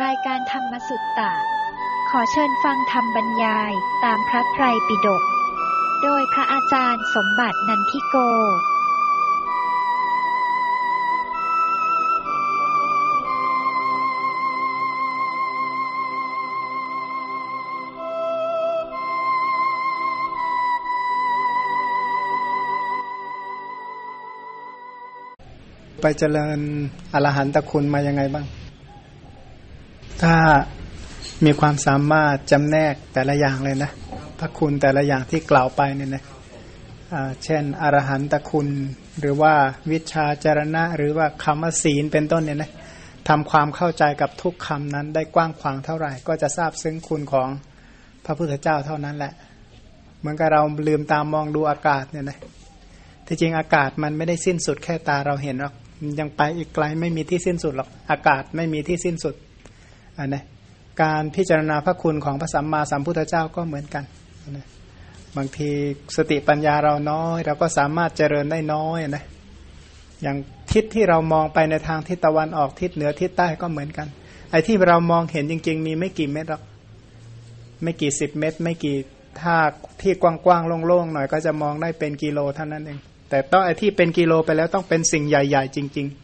รายการธรรมสุตตะ ขอเชิญฟังธรรมบรรยายตามพระไตรปิฎก โดยพระอาจารย์สมบัตินันทิโก ไปเจริญอรหันตคุณมายังไงบ้าง ถ้ามีความสามารถจำแนกแต่ละอย่างเลยนะ พระคุณแต่ละอย่างที่กล่าวไปเนี่ยนะเช่น อรหันตคุณ หรือว่าวิชาจารณะ หรือว่าคำว่าศีลเป็นต้นเนี่ยนะทำความเข้าใจกับทุกคำนั้นได้กว้างขวางเท่าไหร่ ก็จะทราบซึ้งคุณของพระพุทธเจ้าเท่านั้นแหละ เหมือนกับเราลืมตามมองดูอากาศเนี่ยนะที่จริงอากาศมันไม่ได้สิ้นสุดแค่ตาเราเห็นหรอกยังไปอีกไกลไม่มีที่สิ้นสุดหรอกอากาศไม่มีที่สิ้นสุด นนะการพิจารณาพระคุณของพระสัมมาสัมพุทธเจ้าก็เหมือนกันนะบางทีสติปัญญาเราน้อย เราก็สามารถเจริญได้น้อยนะอย่างทิศที่เรามองไปในทางทิศตะวันออกทิศเหนือทิศใต้ก็เหมือนกัน ไอ้ที่เรามองเห็นจริง ๆ มีไม่กี่เมตรหรอกไม่กี่สิบเมตร ไม่กี่ถ้าที่กว้างๆโล่งๆหน่อยก็จะมองได้เป็นกิโลเท่านั้นเองแต่ต้องไอ้ที่เป็นกิโลไปแล้วต้องเป็นสิ่งใหญ่ ๆ จริง ๆ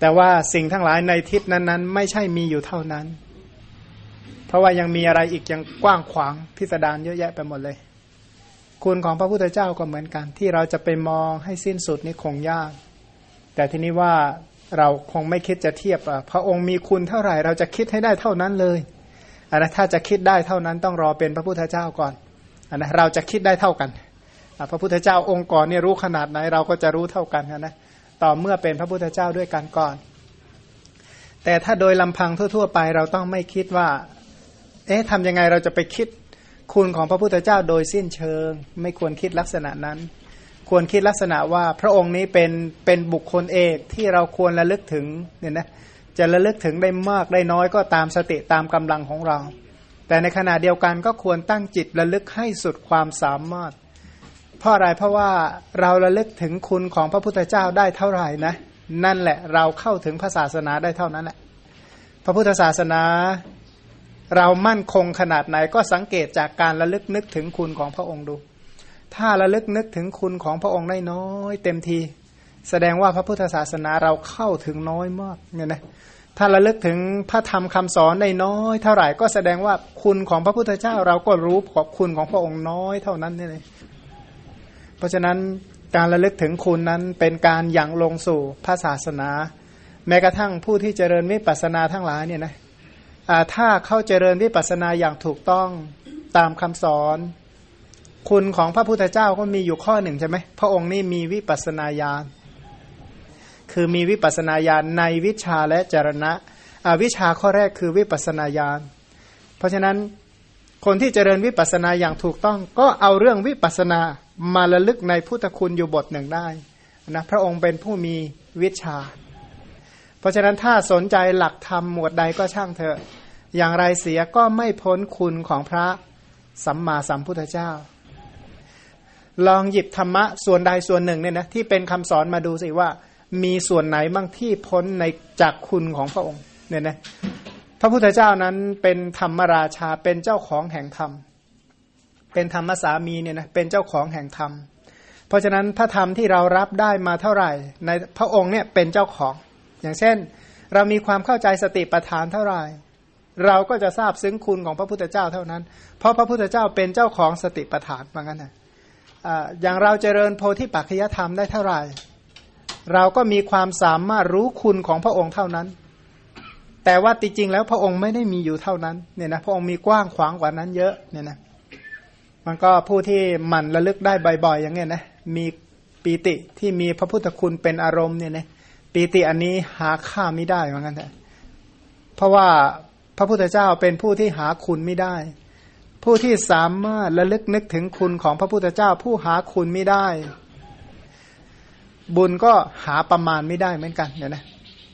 แต่ว่าสิ่งทั้งหลายในทิศนั้นๆ ไม่ใช่มีอยู่เท่านั้น เพราะว่ายังมีอะไรอีกยังกว้างขวางพิสดารเยอะแยะไปหมดเลย คุณของพระพุทธเจ้าก็เหมือนกัน ที่เราจะไปมองให้สิ้นสุดนี่คงยาก แต่ทีนี้ว่าเราคงไม่คิดจะเทียบพระองค์มีคุณเท่าไหร่ เราจะคิดให้ได้เท่านั้นเลยอันนะถ้าจะคิดได้เท่านั้นต้องรอเป็นพระพุทธเจ้าก่อนอันนะเราจะคิดได้เท่ากัน พระพุทธเจ้าองค์ก่อนเนี่ยรู้ขนาดไหนเราก็จะรู้เท่ากันนะ ต่อเมื่อเป็นพระพุทธเจ้าด้วยกันก่อน แต่ถ้าโดยลำพังทั่ว ๆ ไปเราต้องไม่คิดว่า เอ๊ะทำยังไงเราจะไปคิดคุณของพระพุทธเจ้าโดยสิ้นเชิง ไม่ควรคิดลักษณะนั้น ควรคิดลักษณะว่าพระองค์นี้เป็นเป็นบุคคลเอกที่เราควรระลึกถึงเนี่ยนะจะระลึกถึงได้มากได้น้อยก็ตามสติตามกำลังของเรา แต่ในขณะเดียวกันก็ควรตั้งจิตระลึกให้สุดความสามารถ เพราะอะไรเพราะว่าเราระลึกถึงคุณของพระพุทธเจ้าได้เท่าไหร่นะ นั่นแหละเราเข้าถึงพระศาสนาได้เท่านั้นแหละพระพุทธศาสนาเรามั่นคงขนาดไหนก็สังเกตจากการระลึกนึกถึงคุณของพระองค์ดู ถ้าระลึกนึกถึงคุณของพระองค์ได้น้อยเต็มที แสดงว่าพระพุทธศาสนาเราเข้าถึงน้อยมากเนี่ยนะถ้าระลึกถึงพระธรรมคำสอนได้น้อย เท่าไหร่ก็แสดงว่าคุณของพระพุทธเจ้าเราก็รู้ขอบคุณของพระองค์น้อยเท่านั้นนี่เลย เพราะฉะนั้นการระลึกถึงคุณนั้นเป็นการยังลงสู่พระศาสนา แม้กระทั่งผู้ที่เจริญวิปัสสนาทั้งหลายเนี่ยนะถ้าเข้าเจริญวิปัสสนาอย่างถูกต้องตามคำสอน คุณของพระพุทธเจ้าก็มีอยู่ข้อหนึ่งใช่ไหมพระองค์นี่มีวิปัสสนาญาณคือมีวิปัสนาญาณในวิชาและจรณะวิชาข้อแรกคือวิปัสนาญาณเพราะฉะนั้นคนที่เจริญวิปัสนาอย่างถูกต้อง ก็เอาเรื่องวิปัสนา มาระลึกในพุทธคุณอยู่บทหนึ่งได้นะพระองค์เป็นผู้มีวิชา เพราะฉะนั้นถ้าสนใจหลักธรรมหมวดใดก็ช่างเถอะ อย่างไรเสียก็ไม่พ้นคุณของพระสัมมาสัมพุทธเจ้า ลองหยิบธรรมะส่วนใดส่วนหนึ่งเนี่ยนะที่เป็นคำสอนมาดูสิว่า มีส่วนไหนบ้างที่พ้นในจากคุณของพระองค์เนี่ยนะพระพุทธเจ้านั้นเป็นธรรมราชาเป็นเจ้าของแห่งธรรม เป็นธรรมสามีเนี่ยนะเป็นเจ้าของแห่งธรรม เพราะฉะนั้นพระธรรมที่เรารับได้มาเท่าไหร่ ในพระองค์เนี่ยเป็นเจ้าของ อย่างเช่น เรามีความเข้าใจสติปัฏฐานเท่าไหร่ เราก็จะทราบซึ้งคุณของพระพุทธเจ้าเท่านั้น เพราะพระพุทธเจ้าเป็นเจ้าของสติปัฏฐานเหมือนกันนะอย่างเราเจริญโพธิปัจจยธรรมได้เท่าไหร่ เราก็มีความสามารถรู้คุณของพระองค์เท่านั้นแต่ว่าจริงๆแล้วพระองค์ไม่ได้มีอยู่เท่านั้นเนี่ยนะพระองค์มีกว้างขวางกว่านั้นเยอะเนี่ยนะ มันก็ผู้ที่หมั่นระลึกได้บ่อยๆ อย่างเงี้ยนะมีปีติที่มีพระพุทธคุณเป็นอารมณ์เนี่ยนะปีติอันนี้หาค่าไม่ได้เหมือนกันแต่เพราะว่าพระพุทธเจ้าเป็นผู้ที่หาคุณไม่ได้ ผู้ที่สามารถระลึกนึกถึงคุณของพระพุทธเจ้า ผู้หาคุณไม่ได้ บุญก็หาประมาณไม่ได้เหมือนกันเนี่ยนะ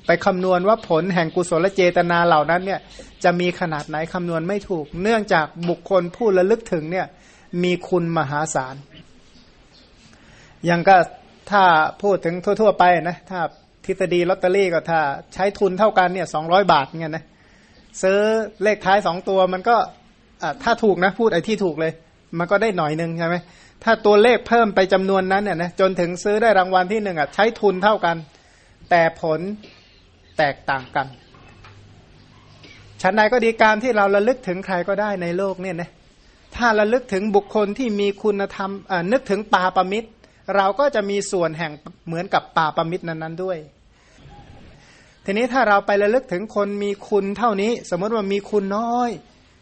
ไปคำนวณว่าผลแห่งกุศลเจตนาเหล่านั้นเนี่ยจะมีขนาดไหนคำนวณไม่ถูก เนื่องจากบุคคลผู้ระลึกถึงเนี่ย มีคุณมหาศาล ยังก็ถ้าพูดถึงทั่ว ๆ ไปนะ ถ้าทฤษฎีลอตเตอรี่ก็ถ้าใช้ทุนเท่ากันเนี่ยสองร้อยบาทเงี้ยนะซื้อเลขท้ายสองตัวมันก็ถ้าถูกนะพูดไอ้ที่ถูกเลย มันก็ได้หน่อยหนึ่งใช่ไหมถ้าตัวเลขเพิ่มไปจำนวนนั้นเนี่ยนะจนถึงซื้อได้รางวัลที่หนึ่งอะใช้ทุนเท่ากัน แต่ผลแตกต่างกันชั้นใดก็ดีการที่เราระลึกถึงใครก็ได้ในโลกเนี่ยนะ ถ้าระลึกถึงบุคคลที่มีคุณธรรมนึกถึงปาปมิตร เราก็จะมีส่วนแห่งเหมือนกับปาปมิตรนั้นๆด้วย ทีนี้ถ้าเราไประลึกถึงคนมีคุณเท่านี้ สมมติว่ามีคุณน้อย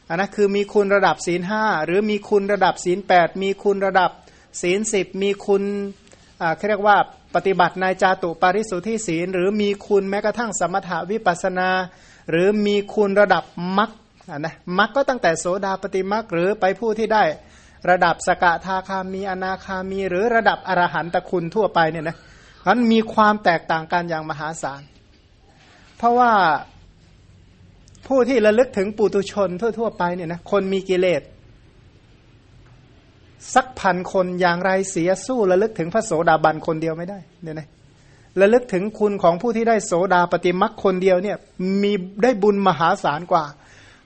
อันนั้นคือมีคุณระดับศีลห้าหรือมีคุณระดับศีลแปดมีคุณระดับศีลสิบมีคุณอ่าเรียกว่าปฏิบัติในจาตุปาริสุทธิศีล หรือมีคุณแม้กระทั่งสมถาวิปัสนา หรือมีคุณระดับมัค นะมัคก็ตั้งแต่โสดาปฏิมัคหรือไปผู้ที่ได้ระดับสกทาคามีอนาคามี หรือระดับอรหันตคุณทั่วไปเนี่ยนะมันมีความแตกต่างกันอย่างมหาศาล เพราะว่าผู้ที่ระลึกถึงปุตุชนทั่ว ๆ ไปเนี่ยนะคนมีกิเลส สักพันคนอย่างไรเสียสู้ระลึกถึงพระโสดาบันคนเดียวไม่ได้เนี่ยนะระลึกถึงคุณของผู้ที่ได้โสดาปฏิมักคนเดียวเนี่ยมีได้บุญมหาศาลกว่า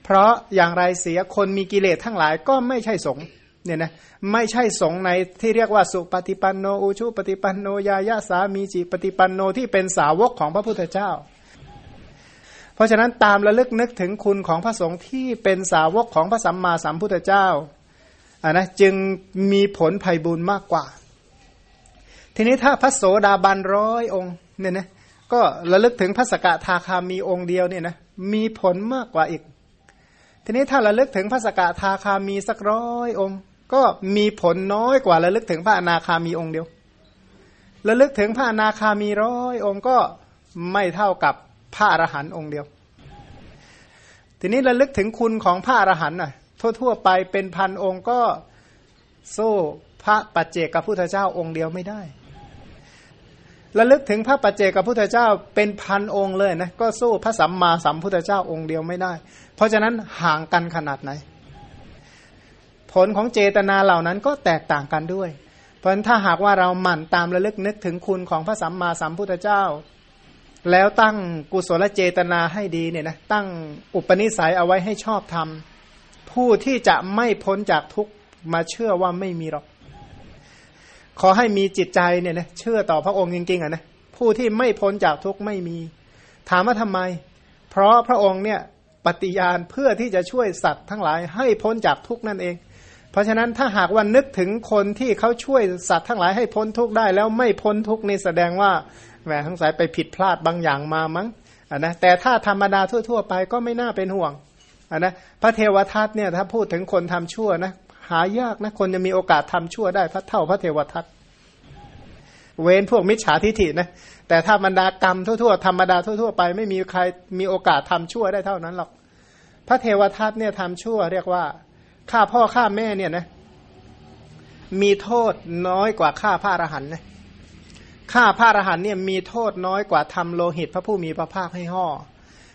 เพราะอย่างไรเสียคนมีกิเลสทั้งหลายก็ไม่ใช่สงเนี่ยนะไม่ใช่สงในที่เรียกว่าสุปฏิปันโนอุชุปฏิปันโนยายาสามีจิปฏิปันโนที่เป็นสาวกของพระพุทธเจ้า เพราะฉะนั้นตามระลึกนึกถึงคุณของพระสงฆ์ที่เป็นสาวกของพระสัมมาสัมพุทธเจ้าอ่านะจึงมีผลภัยบุญมากกว่า ทีนี้ถ้าพระโสดาบันร้อยองค์เนี่ยนะก็ระลึกถึงพระสกทาคามีองค์เดียวเนี่ยนะมีผลมากกว่าอีก ทีนี้ถ้าระลึกถึงพระสกทาคามีสักร้อยองค์ ก็มีผลน้อยกว่าระลึกถึงพระอนาคามีองค์เดียวระลึกถึงพระอนาคามีร้อยองค์ก็ไม่เท่ากับพระอรหันต์องค์เดียว ทีนี้ระลึกถึงคุณของพระอรหันต์น่ะทั่วๆไปเป็นพันองค์ก็สู้พระปัจเจกพุทธเจ้าองค์เดียวไม่ได้ ระลึกถึงพระปัจเจกพุทธเจ้าเป็นพันองค์เลยนะก็สู้พระสัมมาสัมพุทธเจ้าองค์เดียวไม่ได้ เพราะฉะนั้นห่างกันขนาดไหน ผลของเจตนาเหล่านั้นก็แตกต่างกันด้วย เพราะฉะนั้นถ้าหากว่าเราหมั่นตามระลึกนึกถึงคุณของพระสัมมาสัมพุทธเจ้า แล้วตั้งกุศลเจตนาให้ดีเนี่ยนะตั้งอุปนิสัยเอาไว้ให้ชอบทำผู้ที่จะไม่พ้นจากทุกมาเชื่อว่าไม่มีหรอก ขอให้มีจิตใจเนี่ยนะเชื่อต่อพระองค์จริงๆอะนะผู้ที่ไม่พ้นจากทุกข์ไม่มี ถามว่าทำไม เพราะพระองค์เนี่ยปฏิญาณเพื่อที่จะช่วยสัตว์ทั้งหลายให้พ้นจากทุกข์นั่นเอง เพราะฉะนั้นถ้าหากว่านึกถึงคนที่เขาช่วยสัตว์ทั้งหลายให้พ้นทุกข์ได้ แล้วไม่พ้นทุกข์นี่แสดงว่าแหมทั้งสายไปผิดพลาดบางอย่างมามั้งอะนะแต่ถ้าธรรมดาทั่ว ๆ ไปก็ไม่น่าเป็นห่วงอะนะพระเทวทัตเนี่ยถ้าพูดถึงคนทำชั่วนะ หายากนะ คนจะมีโอกาสทำชั่วได้พระเท่าพระเทวทัตเว้นพวกมิจฉาทิฐินะแต่ถ้าบรรดากรรมทั่วๆธรรมดาทั่วๆไปไม่มีใครมีโอกาสทำชั่วได้เท่านั้นหรอก พระเทวทัตเนี่ยทำชั่วเรียกว่าฆ่าพ่อฆ่าแม่เนี่ยนะมีโทษน้อยกว่าฆ่าพระอรหันต์นะฆ่าพระอรหันต์เนี่ยมีโทษน้อยกว่าทำโลหิตพระผู้มีพระภาคให้ห่อ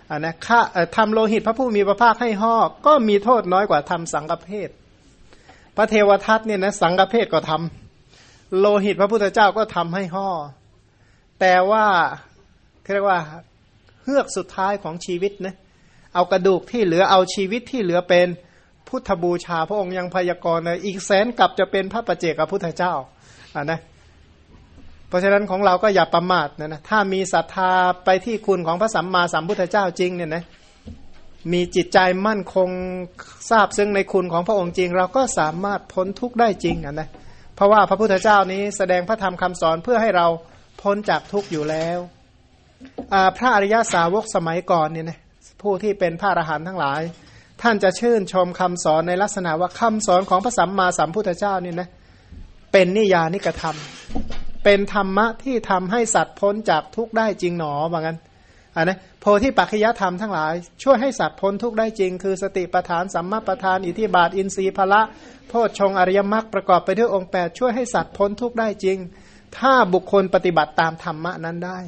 อันนะฆ่าทำโลหิตพระผู้มีพระภาคให้ห่อก็มีโทษน้อยกว่าทำสังฆเพศ ระเทวทัตเนี่ยนะสังฆเพศก็ทำโลหิตพระพุทธเจ้าก็ทำให้ห่อแต่ว่าเรียกว่าเฮือกสุดท้ายของชีวิตนะเอากระดูกที่เหลือเอาชีวิตที่เหลือเป็นพุทธบูชา พระองค์ยังพยากรณ์เลยอีกแสนกับจะเป็นพระประเจกับพุทธเจ้าอ่านะเพราะฉะนั้นของเราก็อย่าประมาทนะนะถ้ามีศรัทธาไปที่คุณของพระสัมมาสัมพุทธเจ้าจริงเนี่ยนะ มีจิตใจมั่นคงทราบซึ่งในคุณของพระองค์จริง เราก็สามารถพ้นทุกข์ได้จริงนะเพราะว่าพระพุทธเจ้านี้แสดงพระธรรมคำสอนเพื่อให้เราพ้นจากทุกข์อยู่แล้วพระอริยาสาวกสมัยก่อนเนี่ยนะผู้ที่เป็นพระอรหันต์ทั้งหลาย ท่านจะชื่นชมคำสอนในลักษณะว่าคำสอนของพระสัมมาสัมพุทธเจ้านี่นะเป็นนิยานิกระทำเป็นธรรมะที่ทำให้สัตว์พ้นจากทุกข์ได้จริงหนอว่างั้น อันนะโพธิปัจจยธรรมทั้งหลาย ช่วยให้สัตว์พ้นทุกข์ได้จริง คือสติปัฏฐานสัมมาปัฏฐานอิทิบาทอินทรีย์พละโพชฌงอริยมรรคประกอบไปด้วยองค์ 8 ช่วยให้สัตว์พ้นทุกข์ได้จริง ถ้าบุคคลปฏิบัติตามธรรมะนั้นได้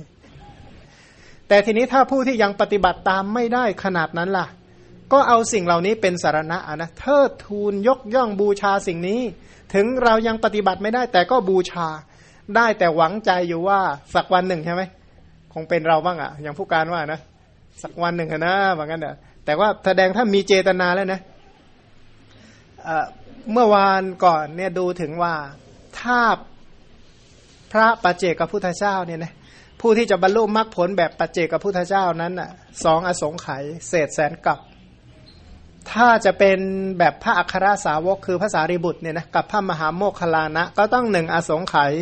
แต่ทีนี้ถ้าผู้ที่ยังปฏิบัติตามไม่ได้ขนาดนั้นล่ะ ก็เอาสิ่งเหล่านี้เป็นสารณะนะเทิดทูนยกย่องบูชาสิ่งนี้ ถึงเรายังปฏิบัติไม่ได้แต่ก็บูชา ได้แต่หวังใจอยู่ว่าสักวันหนึ่งใช่ไหม คงเป็นเราบ้างอะ่ะ อย่างผู้การว่านะสักวันหนึ่งนะว่างั้นเถอะแต่ว่าแสดงถ้ามีเจตนาแล้วนะเมื่อวานก่อนเนี่ยดูถึงว่าถ้าพระปัจเจกพุทธเจ้าเนี่ยนะผู้ที่จะบรรลุมรรคผลแบบปัจเจกพุทธเจ้านั้นอะสองอสงไขยเศษแสนกับ ถ้าจะเป็นแบบพระอัครสาวกคือพระสารีบุตรเนี่ยนะกับพระมหาโมคคลานะ ก็ต้องหนึ่งอสงไขย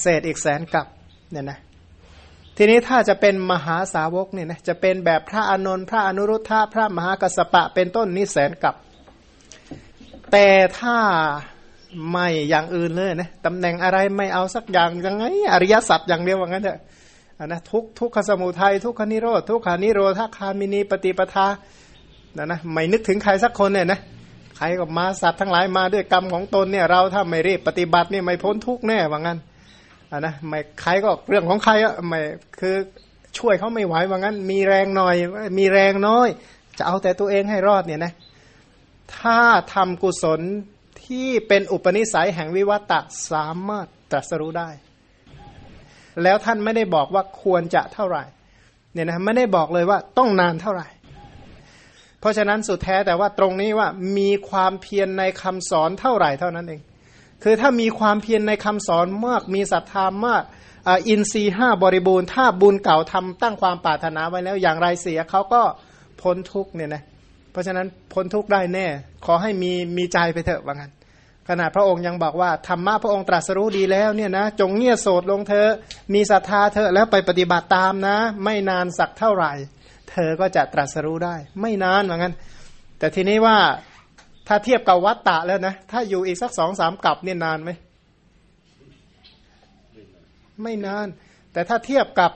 เศษอีกแสนกับเนี่ยนะ ทีนี้ถ้าจะเป็นมหาสาวกเนี่ยนะจะเป็นแบบพระอนนท์พระอนุรุทธะพระมหากัสปะเป็นต้นนี่แสนกับ แต่ถ้าไม่อย่างอื่นเลยนะตำแหน่งอะไรไม่เอาสักอย่างยังไง อริยสัจอย่างเดียวว่างั้นเถอะนะทุกทุกขสมุทัยทุกขนิโรธทุกขานิโรธคามินีปฏิปทานะนะไม่นึกถึงใครสักคนเนี่ยนะใครก็มาสัตว์ทั้งหลายมาด้วยกรรมของตนเนี่ยเราถ้าไม่รีบปฏิบัติเนี่ยไม่พ้นทุกแน่ว่างั้น อ่านะไม่ใครก็เรื่องของใครอะไม่คือช่วยเขาไม่ไหวว่างั้น มีแรงหน่อย มีแรงน้อย จะเอาแต่ตัวเองให้รอดเนี่ยนะถ้าทำกุศลที่เป็นอุปนิสัยแห่งวิวัตะสามารถตรัสรู้ได้ แล้วท่านไม่ได้บอกว่าควรจะเท่าไหร่เนี่ยนะไม่ได้บอกเลยว่าต้องนานเท่าไหร่ เพราะฉะนั้นสุดแท้แต่ว่าตรงนี้ว่ามีความเพียรในคำสอนเท่าไหร่เท่านั้นเอง คือถ้ามีความเพียรในคำสอนมากมีศรัทธามากอินทรีห้าบริบูรณ์ถ้าบุญเก่าทำตั้งความปรารถนาไว้แล้วอย่างไรเสียเขาก็พ้นทุกเนี่ยนะเพราะฉะนั้นพ้นทุกได้แน่ ขอให้มีมีใจไปเถอะว่างั้นขนาดพระองค์ยังบอกว่าธรรมะพระองค์ตรัสรู้ดีแล้วเนี่ยนะจงเงียโสดลงเธอมีศรัทธาเธอแล้วไปปฏิบัติตามนะ ไม่นานสักเท่าไหร่ เธอก็จะตรัสรู้ได้ ไม่นานเหมือนกันแต่ทีนี้ว่า ถ้าเทียบกับวัตตะแล้วนะ ถ้าอยู่อีกสักสองสามกับเนี่ยนานไหม ไม่นาน แต่ถ้าเทียบกับ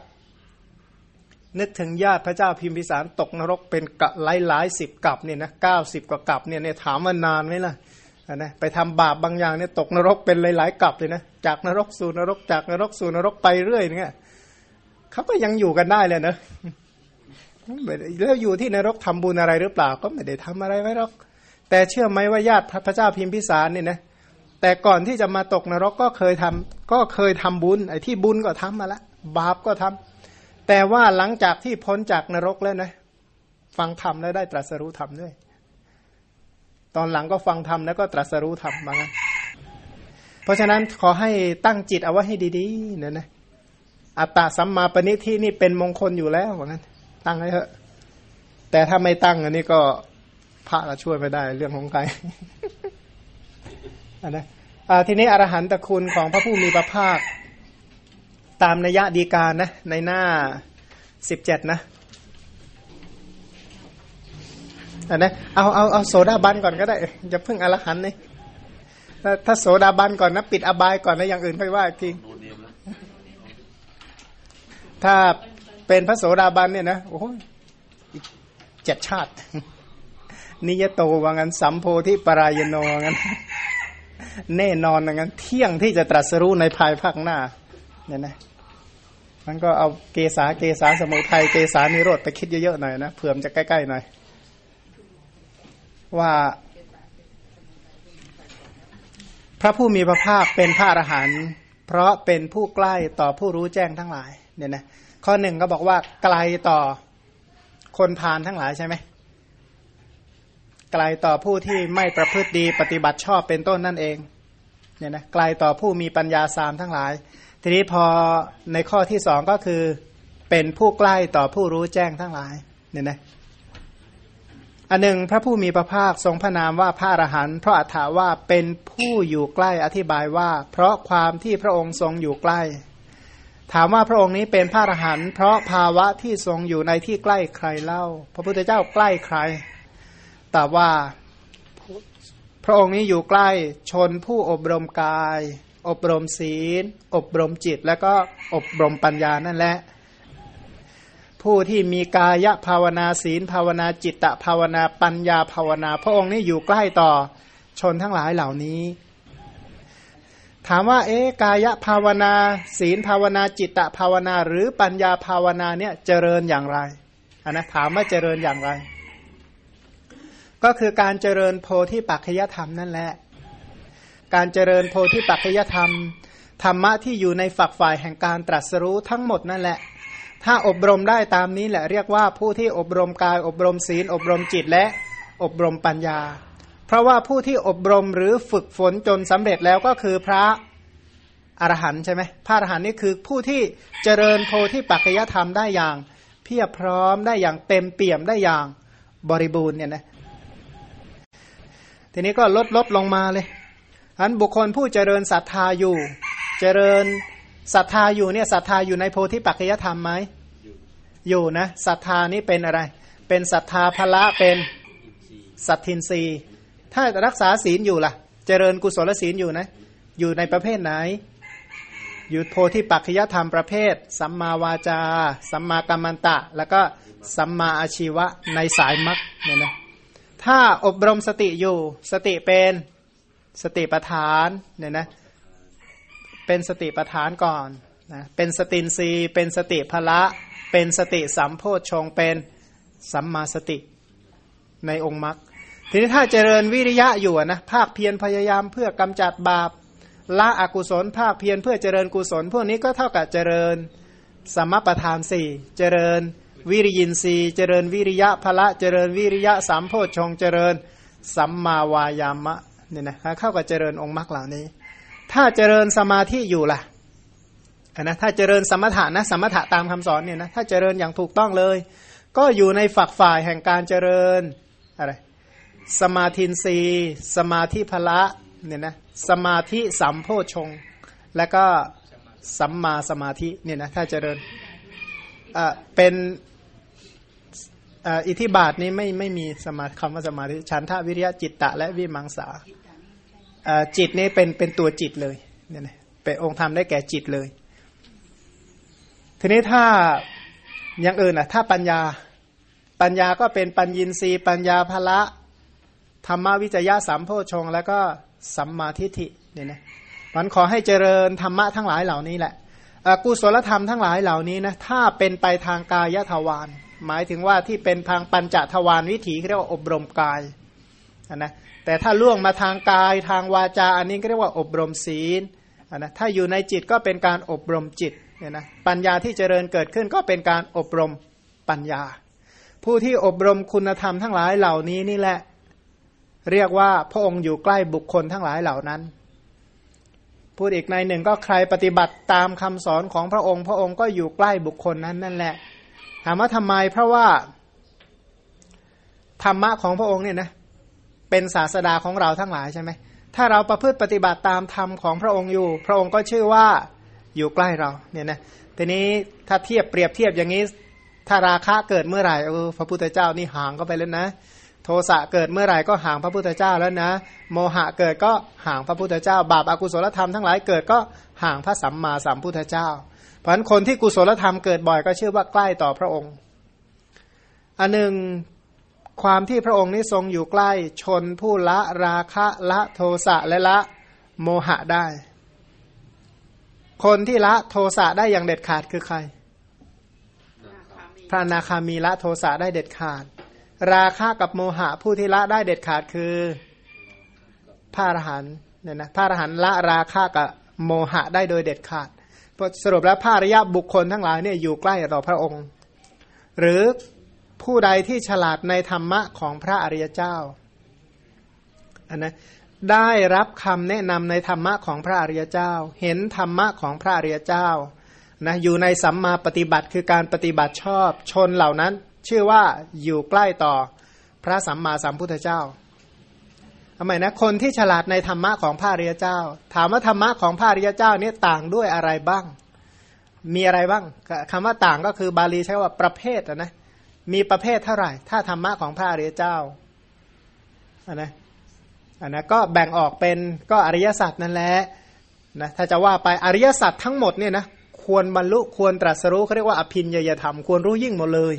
นึกถึงญาติพระเจ้าพิมพิสารตกนรกเป็นกะหลายหลายสิบกับเนี่ยนะเก้าสิบกว่ากับเนี่ยเนี่ยถามว่านานไหมล่ะนะไปทำบาปบางอย่างเนี่ยตกนรกเป็นหลายๆกับเลยนะจากนรกสู่นรกจากนรกสู่นรกไปเรื่อยเนี่ยเขาก็ยังอยู่กันได้เลยนะแล้วอยู่ที่นรกทำบุญอะไรหรือเปล่า ก็ไม่ได้ทำอะไรไว้หรอก แต่เชื่อไหมว่าญาติพระเจ้าพิมพิสารเนี่ยนะแต่ก่อนที่จะมาตกนรกก็เคยทำก็เคยทำบุญไอ้ที่บุญก็ทำมาแล้วบาปก็ทำแต่ว่าหลังจากที่พ้นจากนรกแล้วนะฟังธรรมแล้วได้ตรัสรู้ธรรมด้วย ตอนหลังก็ฟังธรรมแล้วก็ตรัสรู้ธรรมมาเพราะฉะนั้นขอให้ตั้งจิตเอาไว้ให้ดีๆเนี่ยนะอัตตาสัมมาปณิที่นี่เป็นมงคลอยู่แล้วว่างั้นตั้งให้เถอะแต่ถ้าไม่ตั้งอันนี้ก็ พระช่วยไม่ได้ เรื่องของใครอันนะทีนี้อรหันตคุณของพระผู้มีพระภาค ตามนัยดีการนะ ในหน้าสิบเจ็ดนะอันนะเอาเอาเอาโซดาบันก่อนก็ได้จะพึ่งอรหันนี่ถ้าถ้าโซดาบันก่อนนะ ปิดอบายก่อนนะอย่างอื่นค่อยว่าทีถ้าเป็นพระโสดาบันเนี่ยนะโอ้ยเจ็ดชาติ นิยโตว่างั้นสัมโพธิปรายโนว่างั้น แน่นอนว่างั้น เที่ยงที่จะตรัสรู้ในภายภาคหน้าเนี่ยนะมันก็เอาเกษาเกษาสมุทัยเกษานิโรธไปคิดเยอะๆหน่อยนะเผื่อมจะใกล้ๆหน่อย ว่า พระผู้มีพระภาคเป็นพระอรหันต์เพราะเป็นผู้ใกล้ต่อผู้รู้แจ้งทั้งหลายเนี่ยนะข้อหนึ่งก็บอกว่าไกลต่อคนพานทั้งหลายใช่ไหม ไกลต่อผู้ที่ไม่ประพฤติดีปฏิบัติชอบเป็นต้นนั่นเองเนี่ยนะไกลต่อผู้มีปัญญาสามทั้งหลาย ทีนี้พอในข้อที่สองก็คือเป็นผู้ใกล้ต่อผู้รู้แจ้งทั้งหลายเนี่ยนะอันหนึ่งพระผู้มีพระภาคทรงพระนามว่าพระอรหันต์เพราะอัฏฐาว่าเป็นผู้อยู่ใกล้อธิบายว่า เพราะความที่พระองค์ทรงอยู่ใกล้ ถามว่าพระองค์นี้เป็นพระอรหันต์เพราะภาวะที่ทรงอยู่ในที่ใกล้ใครเล่า พระพุทธเจ้าใกล้ใคร แต่ว่า พระองค์นี้อยู่ใกล้ชนผู้อบรมกาย อบรมศีล อบรมจิต แล้วก็อบรมปัญญานั่นแหละ ผู้ที่มีกายภาวนาศีล ภาวนาจิตตภาวนาปัญญาภาวนา พระองค์นี้อยู่ใกล้ต่อชนทั้งหลายเหล่านี้ ถามว่า เอ๊กายภาวนา ศีลภาวนาจิตตภาวนา หรือปัญญาภาวนาเนี่ยเจริญอย่างไรอันนะถามว่าเจริญอย่างไร ก็คือการเจริญโพธิปัจจยธรรมนั่นแหละ การเจริญโพธิปัจจยธรรม ธรรมะที่อยู่ในฝักฝ่ายแห่งการตรัสรู้ทั้งหมดนั่นแหละ ถ้าอบรมได้ตามนี้แหละเรียกว่าผู้ที่อบรมกายอบรมศีล อบรมจิตและอบรมปัญญา เพราะว่าผู้ที่อบรมหรือฝึกฝนจนสำเร็จแล้วก็คือพระอรหันต์ใช่ไหมพระอรหันต์นี่คือผู้ที่เจริญโพธิปัจจยธรรมได้อย่าง เพียบพร้อมได้อย่างเต็มเปี่ยมได้อย่างบริบูรณ์เนี่ยนะ ทีนี้ก็ลดลดลงมาเลยอันบุคคลผู้เจริญศรัทธาอยู่ เจริญศรัทธาอยู่เนี่ยศรัทธาอยู่ในโพธิปัจจยธรรมไหมอยู่นะศรัทธานี้เป็นอะไร เป็นศรัทธาพละเป็นสัตทินรีถ้ารักษาศีลอยู่ล่ะ เจริญกุศลศีลอยู่นะ อยู่ในประเภทไหน อยู่โพธิปัจจยธรรมประเภท สัมมาวาจา สัมมากัมมันตะ แล้วก็สัมมาอาชีวะในสายมรรคเนี่ยนะ ถ้าอบรมสติอยู่ สติเป็นสติปทานเนี่ยนะเป็นสติปทานก่อนนะเป็นสตินรีเป็นสติพละ เป็นสติสัมโพชงเป็นสัมมาสติในองค์มรรคทีนี้ถ้าเจริญวิริยะอยู่นะภาคเพียรพยายามเพื่อกำจัดบาปละอกุศล ภาคเพียรเพื่อเจริญกุศล พวกนี้ก็เท่ากับเจริญสมประทานสี่เจริญ วิริยินทรีย์เจริญวิริยะพละเจริญวิริยะสามโพชงเจริญสัมมาวายามะเนี่ยนะเข้ากับเจริญองค์มรรคเหล่านี้ ถ้าเจริญสมาธิอยู่ล่ะนะถ้าเจริญสมถะนะสมถะตามคำสอนเนี่ยนะถ้าเจริญอย่างถูกต้องเลย ก็อยู่ในฝักฝ่ายแห่งการเจริญอะไรสมาธินรีสมาธิพละเนี่ยนะสมาธิสัมโพชง แล้วก็สัมมาสมาธิเนี่ยนะถ้าเจริญอ่าเป็น อิทธิบาทนี้ไม่ไม่มีสมาคำว่าสมาธิฉันทะวิริยะจิตตะ และวิมังสาจิตนี้เป็นเป็นตัวจิตเลยเนี่ยนะเป็นองค์ธรรมได้แก่จิตเลย ทีนี้ถ้าอย่างอื่นอะถ้าปัญญาปัญญาก็เป็นปัญญีนีปัญญาภละธรรมวิจยะสามโพชง แล้วก็สัมมาทิฏฐิเนี่ยนะมันขอให้เจริญธรรมะทั้งหลายเหล่านี้แหละกุศลธรรมทั้งหลายเหล่านี้นะถ้าเป็นไปทางกายทวาร หมายถึงว่าที่เป็นทางปัญจทวารวิถีเรียกว่าอบรมกายนะแต่ถ้าล่วงมาทางกายทางวาจาอันนี้ก็เรียกว่าอบรมศีลนะถ้าอยู่ในจิตก็เป็นการอบรมจิตเนี่ยนะปัญญาที่เจริญเกิดขึ้นก็เป็นการอบรมปัญญา ผู้ที่อบรมคุณธรรมทั้งหลายเหล่านี้นี่แหละ เรียกว่าพระองค์อยู่ใกล้บุคคลทั้งหลายเหล่านั้น พูดอีกในหนึ่งก็ใครปฏิบัติตามคำสอนของพระองค์ พระองค์ก็อยู่ใกล้บุคคลนั้นนั่นแหละ ถามว่าทำไมเพราะว่าธรรมะของพระองค์เนี่ยนะเป็นศาสดาของเราทั้งหลายใช่ไหมถ้าเราประพฤติปฏิบัติตามธรรมของพระองค์อยู่ พระองค์ก็ชื่อว่าอยู่ใกล้เราเนี่ยนะทีนี้ถ้าเทียบเปรียบเทียบอย่างนี้ ถ้าราคะเกิดเมื่อไหร่เออพระพุทธเจ้านี่ห่างก็ไปแล้วนะ โทสะเกิดเมื่อไหร่ก็ห่างพระพุทธเจ้าแล้วนะ โมหะเกิดก็ห่างพระพุทธเจ้า บาปอากุศลธรรมทั้งหลายเกิดก็ห่างพระสัมมาสัมพุทธเจ้า พราะคนที่กุศลธรรมเกิดบ่อยก็ชื่อว่าใกล้ต่อพระองค์ อันหนึ่งความที่พระองค์นี้ทรงอยู่ใกล้ชนผู้ละราคะละโทสะและละโมหะได้ คนที่ละโทสะได้อย่างเด็ดขาดคือใคร พระนาคามีละโทสะได้เด็ดขาด ราคะกับโมหะผู้ที่ละได้เด็ดขาดคือพระอรหันต์เนี่ยนะพระอรหันต์ละราคะกับโมหะได้โดยเด็ดขาด สรุปแล้วพระอริยบุคคลทั้งหลายเนี่ยอยู่ใกล้ต่อพระองค์ หรือผู้ใดที่ฉลาดในธรรมะของพระอริยเจ้าอันนะได้รับคำแนะนำในธรรมะของพระอริยเจ้า เห็นธรรมะของพระอริยเจ้านะอยู่ในสัมมาปฏิบัติคือการปฏิบัติชอบชนเหล่านั้น ชื่อว่าอยู่ใกล้ต่อพระสัมมาสัมพุทธเจ้า ทำไมนะคนที่ฉลาดในธรรมะของพระอริยเจ้า ถามว่าธรรมะของพระอริยเจ้านี่ต่างด้วยอะไรบ้าง มีอะไรบ้างคำว่าต่างก็คือบาลีใช้ว่าประเภทนะมีประเภทเท่าไหร่ ถ้าธรรมะของพระอริยเจ้าอันนะอันนะก็แบ่งออกเป็นก็อริยสัจนั่นแหละนะถ้าจะว่าไปอริยสัจทั้งหมดเนี่ยนะควรบรรลุควรตรัสรู้เขาเรียกว่าอภินยยธรรม ควรรู้ยิ่งหมดเลย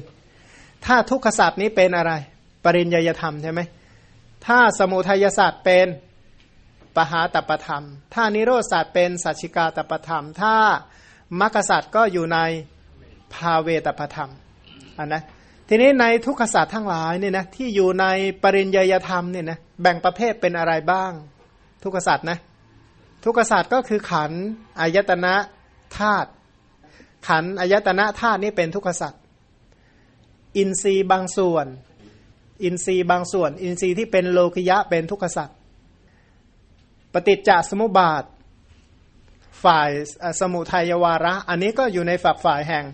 ถ้าทุกขสัจนี้เป็นอะไร ปริญญยธรรมใช่ไหม ถ้าสมุทัยศาสตร์เป็นปหาตปธรรม ถ้านิโรธศาสตร์เป็นสัจชิกาตปธรรม ถ้ามรรคศาสตร์ก็อยู่ในภาเวตปธรรมอันนะทีนี้ในทุกขศาสตร์ทั้งหลายเนี่ยนะที่อยู่ในปริญญยธรรมเนี่ยนะแบ่งประเภทเป็นอะไรบ้าง ทุกขศาสตร์นะทุกขศาสตร์ก็คือขันอายตนะธาตุขันอายตนะธาตุนี่เป็นทุกขสัตว์อินทรีย์บางส่วน อินทรีย์บางส่วน อินทรีย์ที่เป็นโลกิยะเป็นทุกขสัตว์ปฏิจจสมุปบาท ฝ่ายสมุทัยวาระ อันนี้ก็อยู่ในฝักฝ่ายแห่ง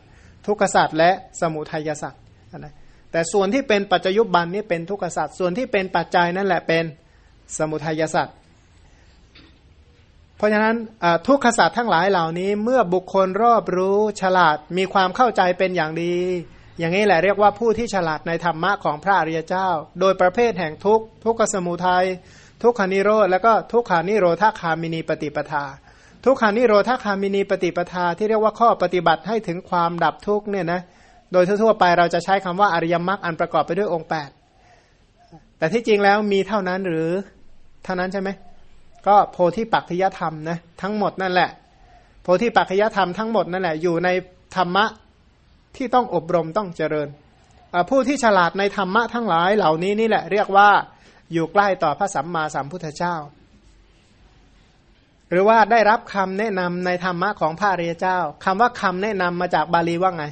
ทุกขสัตว์และสมุทัยสัตว์นะแต่ส่วนที่เป็นปัจจยุบันนี่เป็นทุกขสัตว์ส่วนที่เป็นปัจจัยนั่นแหละเป็นสมุทัยสัตว์เพราะฉะนั้นทุกขสัตว์ทั้งหลายเหล่านี้ เมื่อบุคคลรอบรู้ฉลาดมีความเข้าใจเป็นอย่างดี อย่างนี้แหละเรียกว่าผู้ที่ฉลาดในธรรมะของพระอริยเจ้า โดยประเภทแห่งทุกทุกขสมุทัยทุกขานิโรธแล้วก็ทุกขานิโรธาคามินีปฏิปทา ทุกขานิโรธาคามินีปฏิปทา ที่เรียกว่าข้อปฏิบัติให้ถึงความดับทุกเนี่ยนะโดยทั่วๆไปเราจะใช้คำว่าอริยมรรคอันประกอบไปด้วยองค์ 8 แต่ที่จริงแล้วมีเท่านั้นหรือเท่านั้นใช่ไหมก็โพธิปักขิยธรรมนะทั้งหมดนั่นแหละ โพธิปักขิยธรรมทั้งหมดนั่นแหละอยู่ในธรรมะ ที่ต้องอบรมต้องเจริญ ผู้ที่ฉลาดในธรรมะทั้งหลายเหล่านี้นี่แหละเรียกว่าอยู่ใกล้ต่อพระสัมมาสัมพุทธเจ้า หรือว่าได้รับคำแนะนำในธรรมะของพระเรียเจ้าคำว่าคำแนะนำมาจากบาลีว่าไง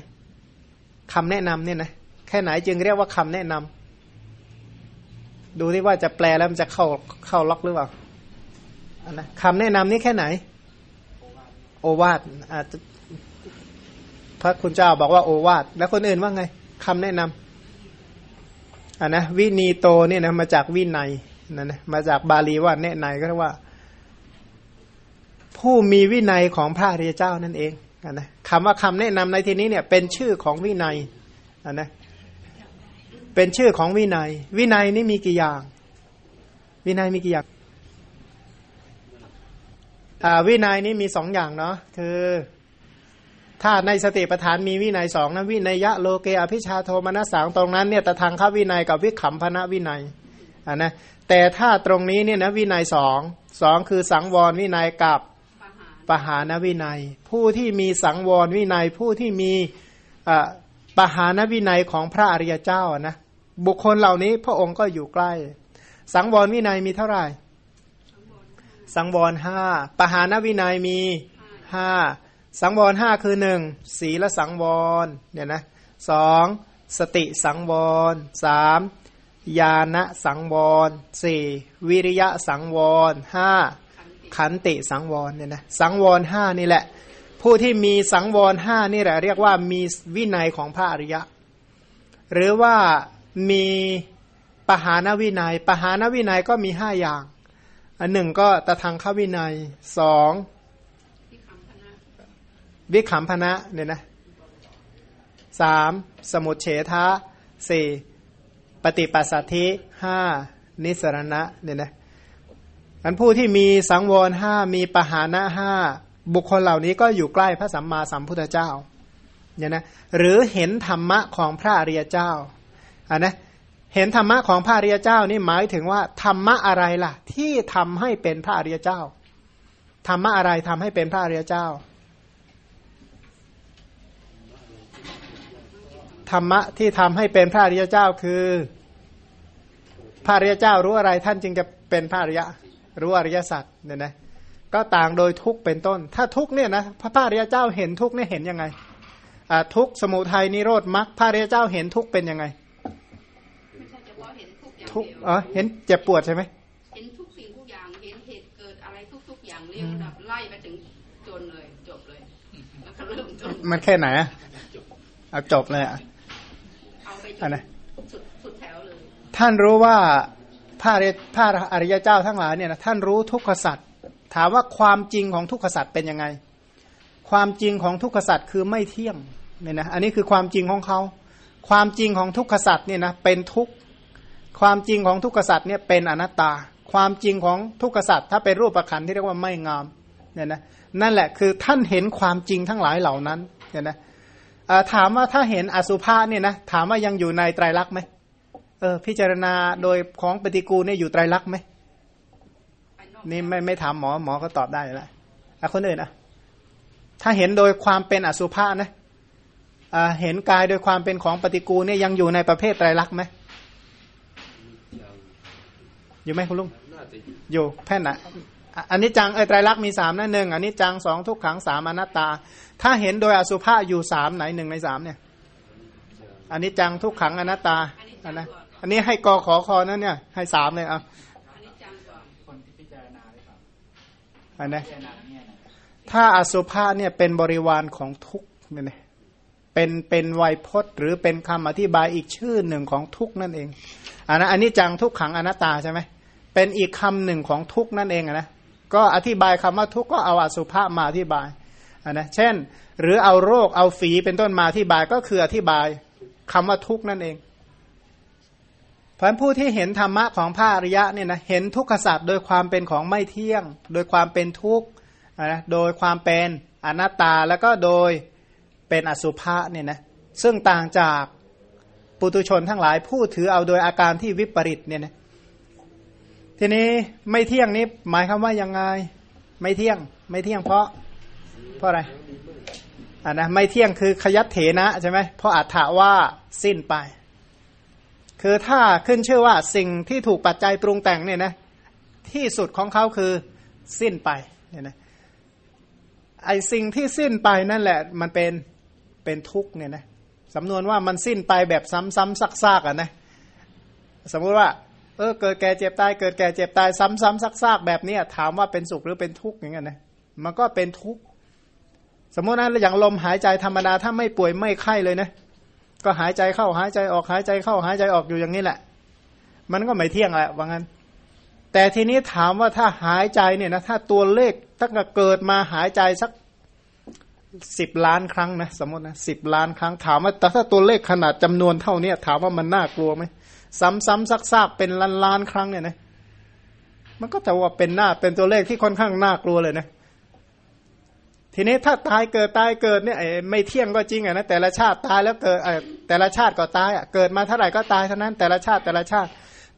คำแนะนำเนี่ยนะแค่ไหนจึงเรียกว่าคำแนะนำดูที่ว่าจะแปลแล้วมันจะเข้าเข้าล็อกหรือเปล่าอันนะคำแนะนำนี้แค่ไหน โอวาทอาจจะ พระคุณเจ้าบอกว่าโอวาทแล้วคนอื่นว่าไงคำแนะนำอันนะวินีโตเนี่ยนะมาจากวินัยนั่นนะมาจากบาลีว่าแนะนายก็เรียกว่า ผู้มีวินัยของพระรียเจ้านั่นเองอันนะคำว่าคำแนะนำในที่นี้เนี่ยเป็นชื่อของวินัยอันนะเป็นชื่อของวินัย วินัยนี่มีกี่อย่าง วินัยมีกี่อย่างวินัยนี้มีสองอย่างเนาะคือ ถ้าในสติปัฏฐานมีวินัยสองนะวินัยยะโลเกอภิชาโทมนัสสังตรงนั้นเนี่ยตะทางข้าวินัยกับวิขำพนะวินัยอ่านะแต่ถ้าตรงนี้เนี่ยนะวินัยสองสองคือสังวรวินัยกับปหานวินัย ผู้ที่มีสังวรวินัย ผู้ที่มีปหานวินัยของพระอริยเจ้านะบุคคลเหล่านี้พระองค์ก็อยู่ใกล้ สังวรวินัยมีเท่าไหร่ สังวรห้าปหานวินัยมีห้า สังวรห้าคือหนึ่งศีลสังวรเนี่ยนะสองสติสังวรสามญาณสังวรสี่วิริยะสังวรห้าขันติสังวรเนี่ยนะสังวรห้านี่แหละ ผู้ที่มีสังวรห้านี่แหละ เรียกว่ามีวินัยของพระอริยะ หรือว่ามีปหานวินัย ปหานวินัยก็มีห้าอย่างอันหนึ่งก็ตะทางข้าวินัยสอง วิขำพนะเนี่ยนะสามสมุทเฉทะสี่ปฏิปัสสัทธิห้านิสรณะเนี่ยนะอันผู้ที่มีสังวรห้ามีปหานะห้าบุคคลเหล่านี้ก็อยู่ใกล้พระสัมมาสัมพุทธเจ้าเนี่ยนะหรือเห็นธรรมะของพระอริยเจ้าอ่านะเห็นธรรมะของพระอริยเจ้านี่หมายถึงว่าธรรมะอะไรล่ะ ที่ทำให้เป็นพระอริยเจ้าธรรมะอะไรทำให้เป็นพระอริยเจ้า ธรรมะที่ทำให้เป็นพระอริยเจ้าคือ พระอริยเจ้ารู้อะไรท่านจึงจะเป็นพระอริยะ รู้อริยสัจเนี่ยนะก็ต่างโดยทุกเป็นต้น ถ้าทุกเนี่ยนะพระพระอริยเจ้าเห็นทุกเนี่ยเห็นยังไงทุกสมุทัยนิโรธมรรคพระอริยเจ้าเห็นทุกเป็นยังไงทุกอ๋อเห็นเจ็บปวดใช่ไหมเห็นทุกสิ่งทุกอย่างเห็นเหตุเกิดอะไรทุกๆอย่างเรียงดับไล่ไปถึงจนเลยจบเลยแล้วก็เริ่มจนมันแค่ไหนอะเอาจบเลยอะเอาไปจนสุดสุดแถวเลยท่านรู้ว่าพระพระอริยเจ้าทั้งหลายเนี่ยนะท่านรู้ทุกขสัตว์ถามว่าความจริงของทุกขสัตว์เป็นยังไง ความจริงของทุกขสัตว์คือไม่เที่ยงเนี่ยนะอันนี้คือความจริงของเขา ความจริงของทุกขสัตว์เนี่ยนะเป็นทุกขความจริงของทุกขสัตว์เนี่ยเป็นอนัตตา ความจริงของทุกขสัตว์ถ้าเป็นรูปประคันที่เรียกว่าไม่งามเนี่ยนะนั่นแหละคือท่านเห็นความจริงทั้งหลายเหล่านั้นเนี่ยนะ ถามว่าถ้าเห็นอสุภะเนี่ยนะถามว่ายังอยู่ในไตรลักษณ์ไหมเออพิจารณาโดยของปฏิกูลเนี่ยอยู่ไตรลักษณ์ไหมนี่ไม่ไม่ถามหมอหมอก็ตอบได้แล้วอะคนอื่นอะ ถ้าเห็นโดยความเป็นอสุภะนะเห็นกายโดยความเป็นของปฏิกูลเนี่ยยังอยู่ในประเภทไตรลักษณ์ไหมอยู่ไหมคุณลุงอยู่แพ่นนะอะอันนี้จังเออไตรลักษณ์มีสามนะหนึ่งอันนี้จังสองทุกขังสามอนัตตา ถ้าเห็นโดยอสุภะอยู่สามไหนหนึ่งในสามเนี่ย อันนี้จังทุกขังอนัตตาอันนะอันนี้ให้กอขอคอนั่นเนี่ย ให้สามเลยอะอันนี้จังก่อนคนที่พิจารณาหรือเปล่าอันนะพิจารณาเนี่ยนะถ้าอสุภะเนี่ยเป็นบริวารของทุกข์เนี่ยนะเป็นเป็นไวยพจน์หรือเป็นคำอธิบายอีกชื่อหนึ่งของทุกข์นั่นเองอันนั้นอันนี้จังทุกขังอนัตตาใช่ไหมเป็นอีกคำหนึ่งของทุกข์นั่นเองอะนะก็อธิบายคำว่าทุกข์ก็เอาอสุภะมาอธิบายอั นนะเช่น หรือเอาโรคเอาฝีเป็นต้นมาอธิบายก็คืออธิบายคำว่าทุกข์นั่นเองเพราะฉะนั้นผู้ที่เห็นธรรมะของพระอริยะเนี่ยนะเห็นทุกขศาสตว์โดยความเป็นของไม่เที่ยง โดยความเป็นทุกข์อะนะโดยความเป็นอนัตตาแล้วก็โดยเป็นอสุภะเนี่ยนะซึ่งต่างจากปุตุชนทั้งหลายผู้ถือเอาโดยอาการที่วิปริตเนี่ยนะทีนี้ไม่เที่ยงนี้หมายคำว่ายังไง ไม่เที่ยง ไม่เที่ยงเพราะ เพราะอะไรอ่านะไม่เที่ยงคือขยัตเถนะใช่ไหมเพราะอัฏฐาว่าสิ้นไป คือถ้าขึ้นชื่อว่าสิ่งที่ถูกปัจจัยปรุงแต่งเนี่ยนะที่สุดของเขาคือสิ้นไปเนี่ยนะไอสิ่งที่สิ้นไปนั่นแหละ มันเป็นเป็นทุกข์เนี่ยนะสำนวนว่ามันสิ้นไปแบบซ้ำๆซักๆอะนะสมมุติว่า เออเกิดแก่เจ็บตายเกิดแก่เจ็บตายซ้ำๆซักๆแบบนี้ถามว่าเป็นสุขหรือเป็นทุกข์อย่างเงี้ยนะมันก็เป็นทุกข์ สมมตินะอย่างลมหายใจธรรมดาถ้าไม่ป่วยไม่ไข้เลยนะ ก็หายใจเข้าหายใจออกหายใจเข้าหายใจออกอยู่อย่างนี้แหละ มันก็ไม่เที่ยงแหละว่างั้น แต่ทีนี้ถามว่าถ้าหายใจเนี่ยนะถ้าตัวเลขตั้งแต่เกิดมาหายใจสักสิบล้านครั้งนะสมมตินะสิบล้านครั้งถามว่าแต่ถ้าตัวเลขขนาดจำนวนเท่าเนี้ยถามว่ามันน่ากลัวไหมซ้ำๆซักๆเป็นล้านล้านๆครั้งเนี่ยนะมันก็แต่ว่าเป็นหน้าเป็นตัวเลขที่ค่อนข้างน่ากลัวเลยนะ ทีนี้ถ้าตายเกิดตายเกิดเนี่ยไม่เที่ยงก็จริงอะนะแต่ละชาติตายแล้วเกิดแต่ละชาติก็ตายอะเกิดมาเท่าไหร่ก็ตายเท่านั้นแต่ละชาติแต่ละชาติ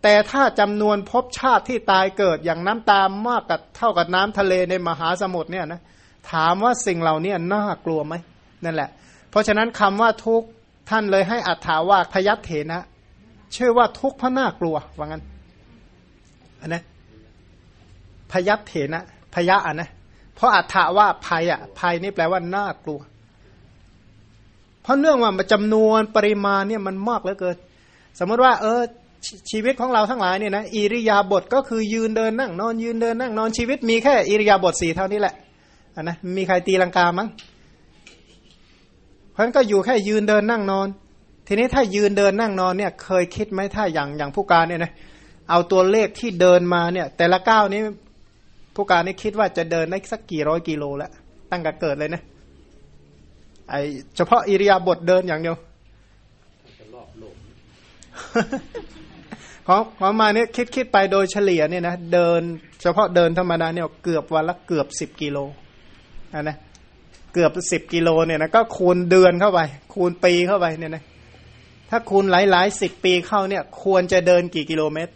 แต่ถ้าจำนวนภพชาติที่ตายเกิดอย่างน้ำตามมากกับเท่ากับน้ำทะเลในมหาสมุทรเนี่ยนะถามว่าสิ่งเหล่านี้น่ากลัวไหมนั่นแหละ เพราะฉะนั้นคำว่าทุกท่านเลยให้อัฏฐาว่าพยัตเถนะชื่อว่าทุกข์เพราะน่ากลัวว่างั้นอันนะพยัตเถนะพยะอะนะ ราะอัฏฐว่าภัยอะภัยนี่แปลว่าน่ากลัว เพราะเนื่องว่ามันจำนวนปริมาณเนี่ยมันมากเหลือเกิน สมมติว่า เออชชีวิตของเราทั้งหลายเนี่ยนะอิริยาบถก็คือยืนเดินนั่ง นอนยืนเดินนั่งนอนชีวิตมีแค่อิริยาบถสี่เท่านี้แหละะนะมีใครตีลังกามั้งเพราะฉะนั้นก็อยู่แค่ยืนเดินนั่งนอน ทีนี้ถ้ายืนเดินนั่งนอนเนี่ย เคยคิดไหมถ้าอย่างอย่างผู้การเนี่ยนะเอาตัวเลขที่เดินมาเนี่ย แต่ละก้าวนี้ ผู้การนี่คิดว่าจะเดินได้สักกี่ร้อยกิโลแล้วตั้งแต่เกิดเลยนะไอเฉพาะอิริยาบถเดินอย่างเดียวของของมาเนี่ยคิดคิดไปโดยเฉลี่ยเนี่ยนะเดิน เฉพาะเดินธรรมดาเนี่ยเกือบวันละเกือบสิบกิโลอะนะเกือบสิบกิโลเนี่ยนะก็คูณเดือนเข้าไป คูณปีเข้าไปเนี่ยนะถ้าคูณหลายหลายสิบปีเข้าเนี่ย ควรจะเดินกี่กิโลเมตร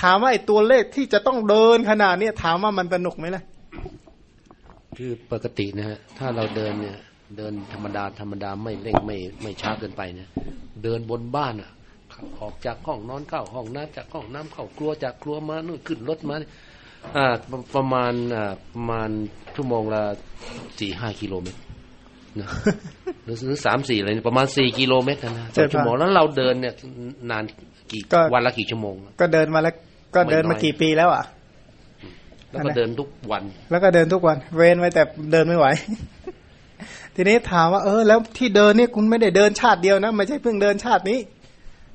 ถามว่าไอ้ตัวเลขที่จะต้องเดินขนาดเนี้ยถามว่ามันสนุกไหมล่ะคือปกตินะฮะถ้าเราเดินเนี่ย เดินธรรมดาธรรมดาไม่เร่งไม่ไม่ช้าเกินไปเนี่ย เดินบนบ้านอะออกจากห้องนอนเข้าห้องน้ำจากห้องน้ำเข้าครัวจากครัวมานู่นขึ้นรถมาเนี่ยอ่าประประมาณอ่าประมาณชั่วโมงละสี่ห้ากิโลเมตรนะหรือหรือสามสี่อะไรเนี่ยประมาณสี่กิโลเมตรนะต่อชั่วโมงแล้วเราเดินเนี่ยนานกี่ก็วันละกี่ชั่วโมง ก็เดินมาแล้ว ก็เดินมากี่ปีแล้วอะ แล้วก็เดินทุกวัน แล้วก็เดินทุกวัน เว้นไว้แต่เดินไม่ไหว ทีนี้ถามว่า เออ แล้วที่เดินเนี่ยคุณไม่ได้เดินชาติเดียวนะไม่ใช่เพิ่งเดินชาตินี้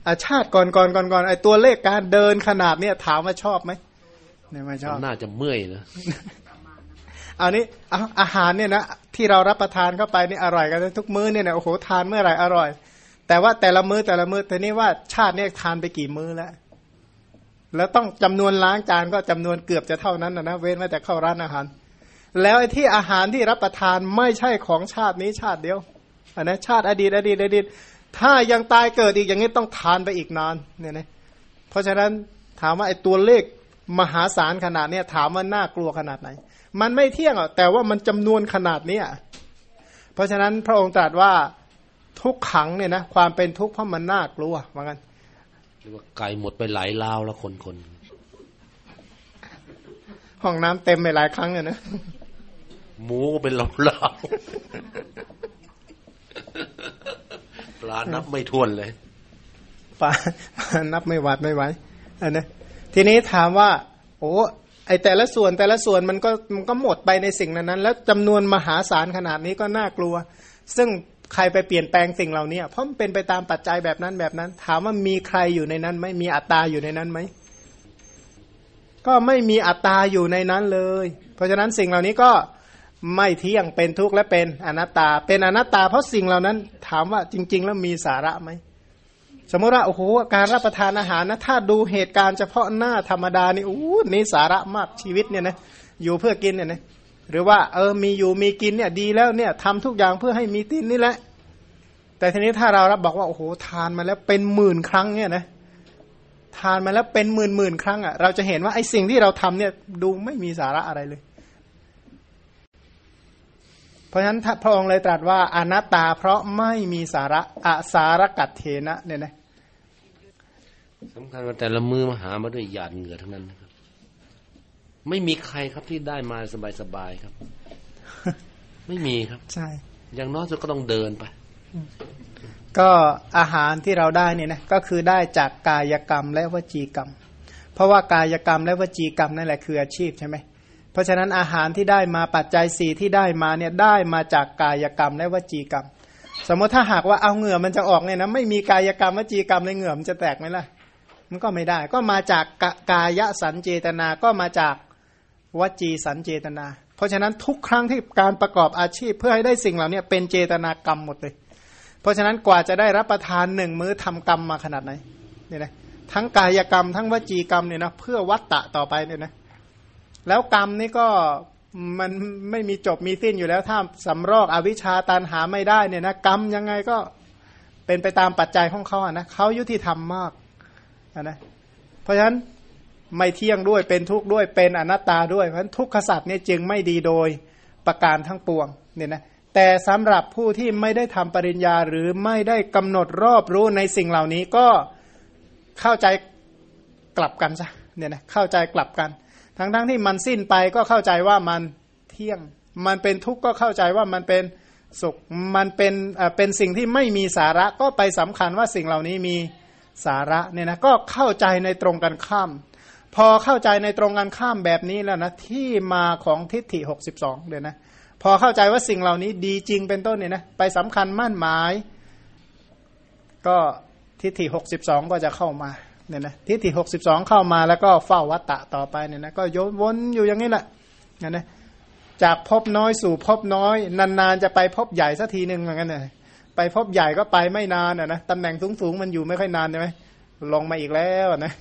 อาชาติก่อนก่อนก่อนก่อนไอตัวเลขการเดินขนาดเนี้ยถามว่าชอบไหมเนี่ยไม่ชอบน่าจะเมื่อยนะอันนี้เอาอาหารเนี่ยนะที่เรารับประทานเข้าไปนี่อร่อยกันทุกมื้อเนี่ยนะโอ้โหทานเมื่อไหร่อร่อย แต่ว่าแต่ละมื้อแต่ละมื้อแต่นี่ว่าชาติเนี่ยทานไปกี่มื้อแล้ว แล้วต้องจำนวนล้างจานก็จำนวนเกือบจะเท่านั้นนะนะเว้นไว้แต่เข้าร้านอาหาร แล้วไอ้ที่อาหารที่รับประทานไม่ใช่ของชาตินี้ชาติเดียวอันนะชาติอดีตอดีตอดีต ถ้ายังตายเกิดอีกอย่างนี้ต้องทานไปอีกนานเนี่ยนะเพราะฉะนั้นถามว่าไอ้ตัวเลขมหาศาลขนาดเนี้ยถามว่าน่ากลัวขนาดไหน มันไม่เที่ยงอะแต่ว่ามันจำนวนขนาดเนี้ยเพราะฉะนั้นพระองค์ตรัสว่าทุกขังเนี่ยนะความเป็นทุกข์เพราะมันน่ากลัวว่างั้น หรือว่าไก่หมดไปหลายลาวแล้วคนคนห้องน้ำเต็มไปหลายครั้งเลยนะหมูก็เป็นเหล่าๆปลานับไม่ถ้วนเลยปลาปลานับไม่หวัดไม่ไหวอันนะทีนี้ถามว่า โอ้ไอแต่ละส่วนแต่ละส่วนมันก็มันก็หมดไปในสิ่งนั้นนั้นแล้วจำนวนมหาศาลขนาดนี้ก็น่ากลัว ซึ่ง ใครไปเปลี่ยนแปลงสิ่งเหล่านี้เพราะมันเป็นไปตามปัจจัยแบบนั้นแบบนั้น ถามว่ามีใครอยู่ในนั้นไหมมีอัตตาอยู่ในนั้นไหมก็ไม่มีอัตตาอยู่ในนั้นเลย เพราะฉะนั้นสิ่งเหล่านี้ก็ไม่เที่ยงเป็นทุกข์และเป็นอนัตตา เป็นอนัตตา เพราะสิ่งเหล่านั้นถามว่าจริง ๆ แล้วมีสาระไหมสมมติว่าโอ้โหการรับประทานอาหารนะถ้าดูเหตุการณ์เฉพาะหน้าธรรมดานี่อู้นี่สาระมากชีวิตเนี่ยนะอยู่เพื่อกินเนี่ยนะ หรือว่าเออมีอยู่มีกินเนี่ยดีแล้วเนี่ยทำทุกอย่างเพื่อให้มีตินนี่แหละ แต่ทีนี้ถ้าเรารับบอกว่าโอ้โหทานมาแล้วเป็นหมื่นครั้งเนี่ยนะทานมาแล้วเป็นหมื่นหมื่นครั้งอะเราจะเห็นว่าไอ้สิ่งที่เราทำเนี่ยดูไม่มีสาระอะไรเลย เพราะฉะนั้นพระองค์เลยตรัสว่าอนัตตาเพราะไม่มีสาระอาสารกัตเทนะเนี่ยนะสำคัญว่าแต่ละมือมหามาด้วยหยาดเหงื่อทั้งนั้นนะครับ ไม่มีใครครับที่ได้มาสบายๆครับ ไม่มีครับ ใช่ อย่างน้อยสุดก็ต้องเดินไป ก็อาหารที่เราได้เนี่ยนะก็คือได้จากกายกรรมและวจีกรรม เพราะว่ากายกรรมและวจีกรรมนั่นแหละคืออาชีพใช่ไหมเพราะฉะนั้นอาหารที่ได้มาปัจจัยสี่ที่ได้มาเนี่ยได้มาจากกายกรรมและวจีกรรม สมมติถ้าหากว่าเอาเหงื่อมันจะออกเนี่ยนะไม่มีกายกรรมวจีกรรมในเหงื่อมันจะแตกไหมล่ะมันก็ไม่ได้ ก็มาจากกกายสันเจตนาก็มาจาก วจีสันเจตนา เพราะฉะนั้นทุกครั้งที่การประกอบอาชีพเพื่อให้ได้สิ่งเหล่านี้เป็นเจตนากรรมหมดเลย เพราะฉะนั้นกว่าจะได้รับประทานหนึ่งมื้อทำกรรมมาขนาดไหนเนี่ยนะทั้งกายกรรม ทั้งวจีกรรมเนี่ยนะเพื่อวัตตะต่อไปเนี่ยนะแล้วกรรมนี่ก็มันไม่มีจบมีสิ้นอยู่แล้ว ถ้าสำรอกอวิชชาตันหาไม่ได้เนี่ยนะกรรมยังไงก็เป็นไปตามปัจจัยของเขาอะนะเขายุติธรรมมากอะนะเพราะฉะนั้น ไม่เที่ยงด้วยเป็นทุกข์ด้วยเป็นอนัตตาด้วยเพราะฉะนั้นทุกขสัตว์เนี่ยจึงไม่ดีโดยประการทั้งปวงเนี่ยนะแต่สำหรับผู้ที่ไม่ได้ทำปริญญาหรือไม่ได้กำหนดรอบรู้ในสิ่งเหล่านี้ก็เข้าใจกลับกันซะเนี่ยนะเข้าใจกลับกัน ทั้งทั้งที่มันสิ้นไปก็เข้าใจว่ามันเที่ยง มันเป็นทุกข์ก็เข้าใจว่ามันเป็นสุขมันเป็นเป็นสิ่งที่ไม่มีสาระก็ไปสำคัญว่าสิ่งเหล่านี้มีสาระเนี่ยนะก็เข้าใจในตรงกันข้าม พอเข้าใจในตรงกันข้ามแบบนี้แล้วนะที่มาของทิฏฐิหกสิบสองเดี๋ยวนะพอเข้าใจว่าสิ่งเหล่านี้ดีจริงเป็นต้นเนี่ยนะไปสำคัญมั่นหมาย ก็ทิฏฐิหกสิบสองก็จะเข้ามาเนี่ยนะทิฏฐิหกสิบสองเข้ามาแล้วก็เฝ้าวัตตะต่อไปเนี่ยนะก็โยนวนอยู่อย่างนี้แหละนะนะจากพบน้อยสู่พบน้อย นานๆจะไปพบใหญ่สักทีหนึ่งเหมือนกันเลยไปพบใหญ่ก็ไปไม่นานอะนะตำแหน่งสูงๆมันอยู่ไม่ค่อยนานใช่ไหมลงมาอีกแล้วนะ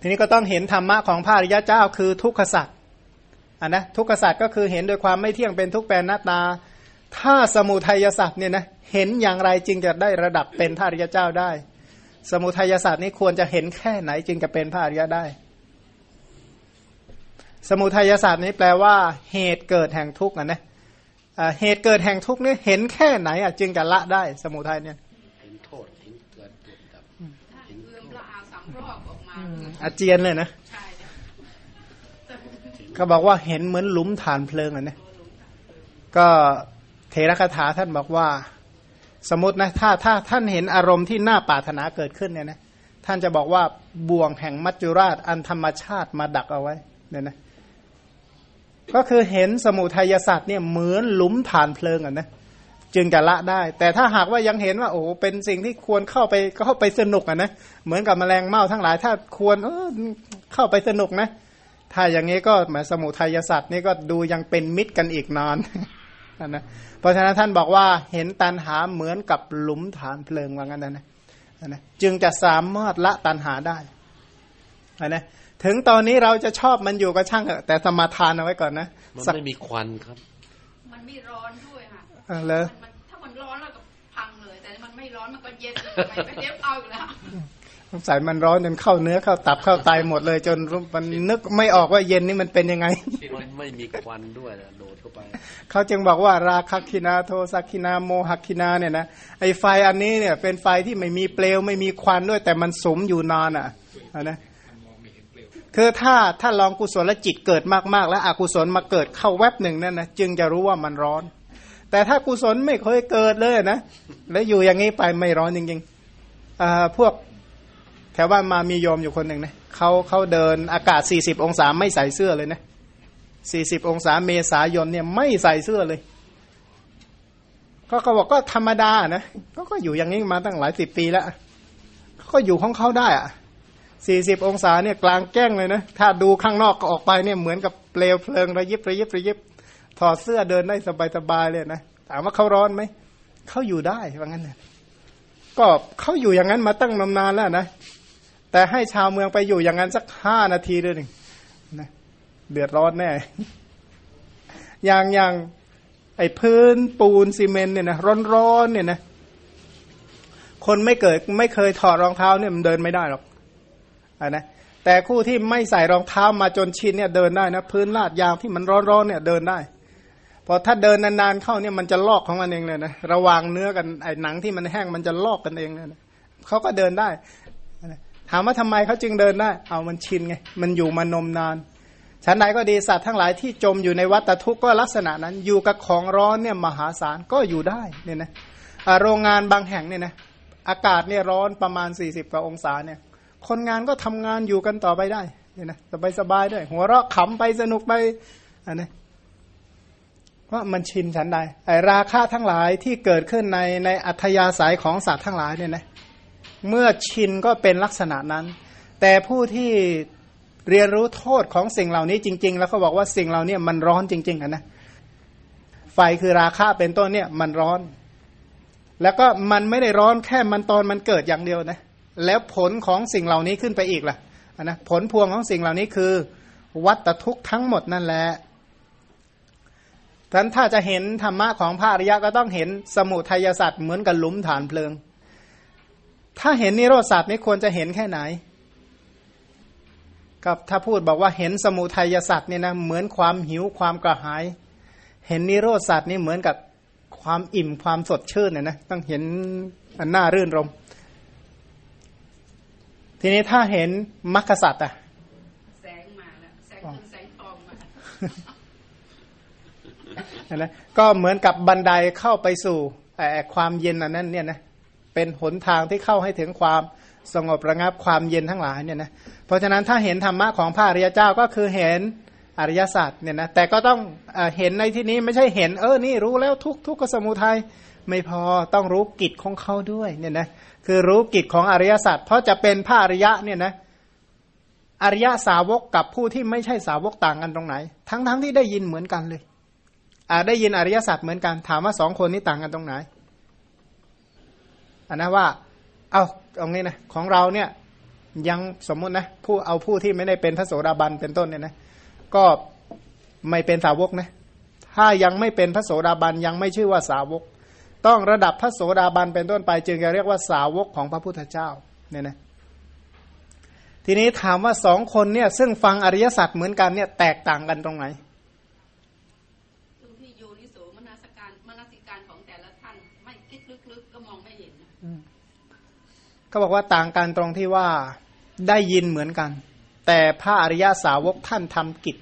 ทีนี้ก็ต้องเห็นธรรมะของพระอริยเจ้าคือทุกขสัตว์อะนะทุกขสัตว์ก็คือเห็นโดยความไม่เที่ยงเป็นทุกแปรหน้าตา ถ้าสมุทัยสัตว์เนี่ยนะเห็นอย่างไรจึงจะได้ระดับเป็นพระอริยเจ้าได้ สมุทัยศาสตร์นี้ควรจะเห็นแค่ไหนจึงจะเป็นพระอริยได้ สมุทัยศาสตร์นี้แปลว่า เหตุเกิดแห่งทุกข์อะนะเหตุเกิดแห่งทุกข์นี่เห็นแค่ไหนอะจึงจะละได้ สมุทัยเนี่ย เห็นโทษเห็นเกิดเกิดดับ ถ้าเอื้อมละอาสำร อกออกมาอาเจียนเลยนะใช่เนี่ยเขาบอกว่าเห็นเหมือนหลุมฐานเพลิงอะนะก็เทระคาถาท่านบอกว่า สมมตินะถ้าถ้าท่านเห็นอารมณ์ที่น่าปรารถนาเกิดขึ้นเนี่ยนะท่านจะบอกว่าบ่วงแห่งมัจจุราชอันธรรมชาติมาดักเอาไว้เนี่ยนะก็คือเห็นสมุทัยศาสตร์เนี่ยเหมือนหลุมฐานเพลิงอะนะ จึงจะละได้ แต่ถ้าหากว่ายังเห็นว่าโอ้เป็นสิ่งที่ควรเข้าไปเข้าไปสนุกอะนะเหมือนกับแมลงเม่าทั้งหลาย ถ้าควรเออเข้าไปสนุกนะ ถ้าอย่างนี้ก็เหมือนสมุทัยศาสตร์นี่ก็ดูยังเป็นมิตรกันอีกนานนะเพราะฉะนั้นท่านบอกว่าเห็นตันหาเหมือนกับหลุมฐานเพลิงว่างั้นนะนะจึงจะสามารถละตันหาได้นะถึงตอนนี้เราจะชอบมันอยู่ก็ช่างเถอะแต่สมาทานเอาไว้ก่อนนะมันสักไม่มีควันครับ มันไม่ร้อนด้วยค่ะ อ่าเลยมันมันถ้ามันร้อนแล้วก็พังเลย แต่มันไม่ร้อนมันก็เย็นไปไปเย็บเอาอยู่แล้วสงสัยมันร้อนจนเข้าเนื้อเข้าตับเข้าไตหมดเลย จนมันนึกไม่ออกว่าเย็นนี่มันเป็นยังไง มันไม่มีควันด้วยนะโดดเข้าไป เขาจึงบอกว่าราคคินาโทสักคินาโมหักคินาเนี่ยนะไอไฟอันนี้เนี่ย เป็นไฟที่ไม่มีเปลวไม่มีควันด้วย แต่มันสมอยู่นานอะอะนะคือถ้าถ้าลองกุศลจิตเกิดมากๆ แล้วอกุศลมาเกิดเข้าแวบหนึ่งนั่นนะจึงจะรู้ว่ามันร้อน แต่ถ้ากุศลไม่เคยเกิดเลยนะ แล้วอยู่อย่างนี้ไปไม่ร้อนจริงๆพวกแถวบ้านมามีโยมอยู่คนหนึ่งนะเขาเขาเดินอากาศ 40 องศาไม่ใส่เสื้อเลยนะ 40 องศาเมษายนเนี่ยไม่ใส่เสื้อเลย ก็เขาบอกก็ธรรมดานะก็ก็อยู่อย่างนี้มาตั้งหลายสิบปีแล้วเขาก็อยู่ของเขาได้อะสี่สิบองศาเนี่ยกลางแจ้งเลยนะ ถ้าดูข้างนอกก็ออกไปเนี่ยเหมือนกับเปลวเพลิงระยิบระยิบระยิบ ถอดเสื้อเดินได้สบายๆเลยนะถามว่าเขาร้อนไหมเขาอยู่ได้ว่างั้นนะก็เขาอยู่อย่างนั้นมาตั้งนานแล้วนะแต่ให้ชาวเมืองไปอยู่อย่างนั้นสักห้านาทีเลยหนึ่งนะเดือดร้อนแน่ อย่างอย่างไอ้พื้นปูนซีเมนต์เนี่ยนะร้อนๆเนี่ยนะคนไม่เกิดไม่เคยถอดรองเท้าเนี่ยมันเดินไม่ได้หรอกอะนะแต่คู่ที่ไม่ใส่รองเท้ามาจนชินเนี่ยเดินได้นะพื้นลาดยางที่มันร้อนๆเนี่ยเดินได้ พอถ้าเดินนานๆเข้าเนี่ยมันจะลอกของมันเองเลยนะระว่างเนื้อกันไอ้หนังที่มันแห้งมันจะลอกกันเองเลยนะเขาก็เดินได้ ถามว่าทำไมเขาจึงเดินได้ เอามันชินไงมันอยู่มานมนานฉันใดก็ดีสัตว์ทั้งหลายที่จมอยู่ในวัฏทุกข์ก็ลักษณะนั้น อยู่กับของร้อนเนี่ยมหาศาลก็อยู่ได้เนี่ยนะโรงงานบางแห่งเนี่ยนะอากาศเนี่ยร้อนประมาณ 40กว่าองศาเนี่ย คนงานก็ทำงานอยู่กันต่อไปได้เนี่ยนะสบายสบายๆด้วยหัวเราะขำไปสนุกไปอันนี้ เพราะมันชินฉันใดไอราคาทั้งหลายที่เกิดขึ้นในในอัธยาศัยของสัตว์ทั้งหลายเนี่ยนะเมื่อชินก็เป็นลักษณะนั้น แต่ผู้ที่เรียนรู้โทษของสิ่งเหล่านี้จริง ๆ แล้วเขาบอกว่าสิ่งเหล่านี้มันร้อนจริงๆอะนะไฟคือราคะเป็นต้นเนี่ยมันร้อน แล้วก็มันไม่ได้ร้อนแค่มันตอนมันเกิดอย่างเดียวนะแล้วผลของสิ่งเหล่านี้ขึ้นไปอีกล่ะอะนะผลพวงของสิ่งเหล่านี้คือ วัตทุกข์ทั้งหมดนั่นแหละ ท่านถ้าจะเห็นธรรมะของพระอริยะก็ต้องเห็นสมุทัยสัตว์เหมือนกับหลุมฐานเพลิง ถ้าเห็นนิโรธสัตว์นี่ควรจะเห็นแค่ไหน กับถ้าพูดบอกว่าเห็นสมุทัยสัตว์เนี่ยนะเหมือนความหิวความกระหาย เห็นนิโรธสัตว์นี่เหมือนกับความอิ่มความสดชื่นเนี่ยนะต้องเห็นอันน่ารื่นรม ทีนี้ถ้าเห็นมรรคสัตว์อะแสงมาแล้วแสงแสงทองมา นไหมก็เหมือนกับบันไดเข้าไปสู่ความเย็นอันนั้นเนี่ยนะเป็นหนทางที่เข้าให้ถึงความสงบระงับความเย็นทั้งหลายเนี่ยนะเพราะฉะนั้นถ้าเห็นธรรมะของพระอริยเจ้าก็คือเห็นอริยสัจเนี่ยนะแต่ก็ต้องเอเห็นในที่นี้ไม่ใช่เห็นเออนี่รู้แล้วทุกทุกขสมุทัยไม่พอต้องรู้กิจของเขาด้วยเนี่ยนะคือรู้กิจของอริยสัจเพราะจะเป็นพระอริยะเนี่ยนะอริยสาวกกับผู้ที่ไม่ใช่สาวกต่างกันตรงไหน ทั้งทั้งที่ได้ยินเหมือนกันเลย ได้ยินอริยสัจเหมือนกัน ถามว่าสองคนนี้ต่างกันตรงไหนอันนะว่า เอาตรงนี้นะของเราเนี่ยยังสมมุตินะผู้เอาผู้ที่ไม่ได้เป็นพระโสดาบันเป็นต้นเนี่ยนะก็ไม่เป็นสาวกนะถ้ายังไม่เป็นพระโสดาบันยังไม่ชื่อว่าสาวก ต้องระดับพระโสดาบันเป็นต้นไปจึงจะเรียกว่าสาวกของพระพุทธเจ้าเนี่ยนะทีนี้ถามว่าสองคนเนี่ยซึ่งฟังอริยสัจเหมือนกันเนี่ยแตกต่างกันตรงไหน ตรงที่โยนิโสมนสการมนสิการของแต่ละท่าน ไม่คิดลึกๆก็มองไม่เห็นนะ เขาบอกว่าต่างกันตรงที่ว่าได้ยินเหมือนกัน แต่พระอริยสาวกท่านทำกิจ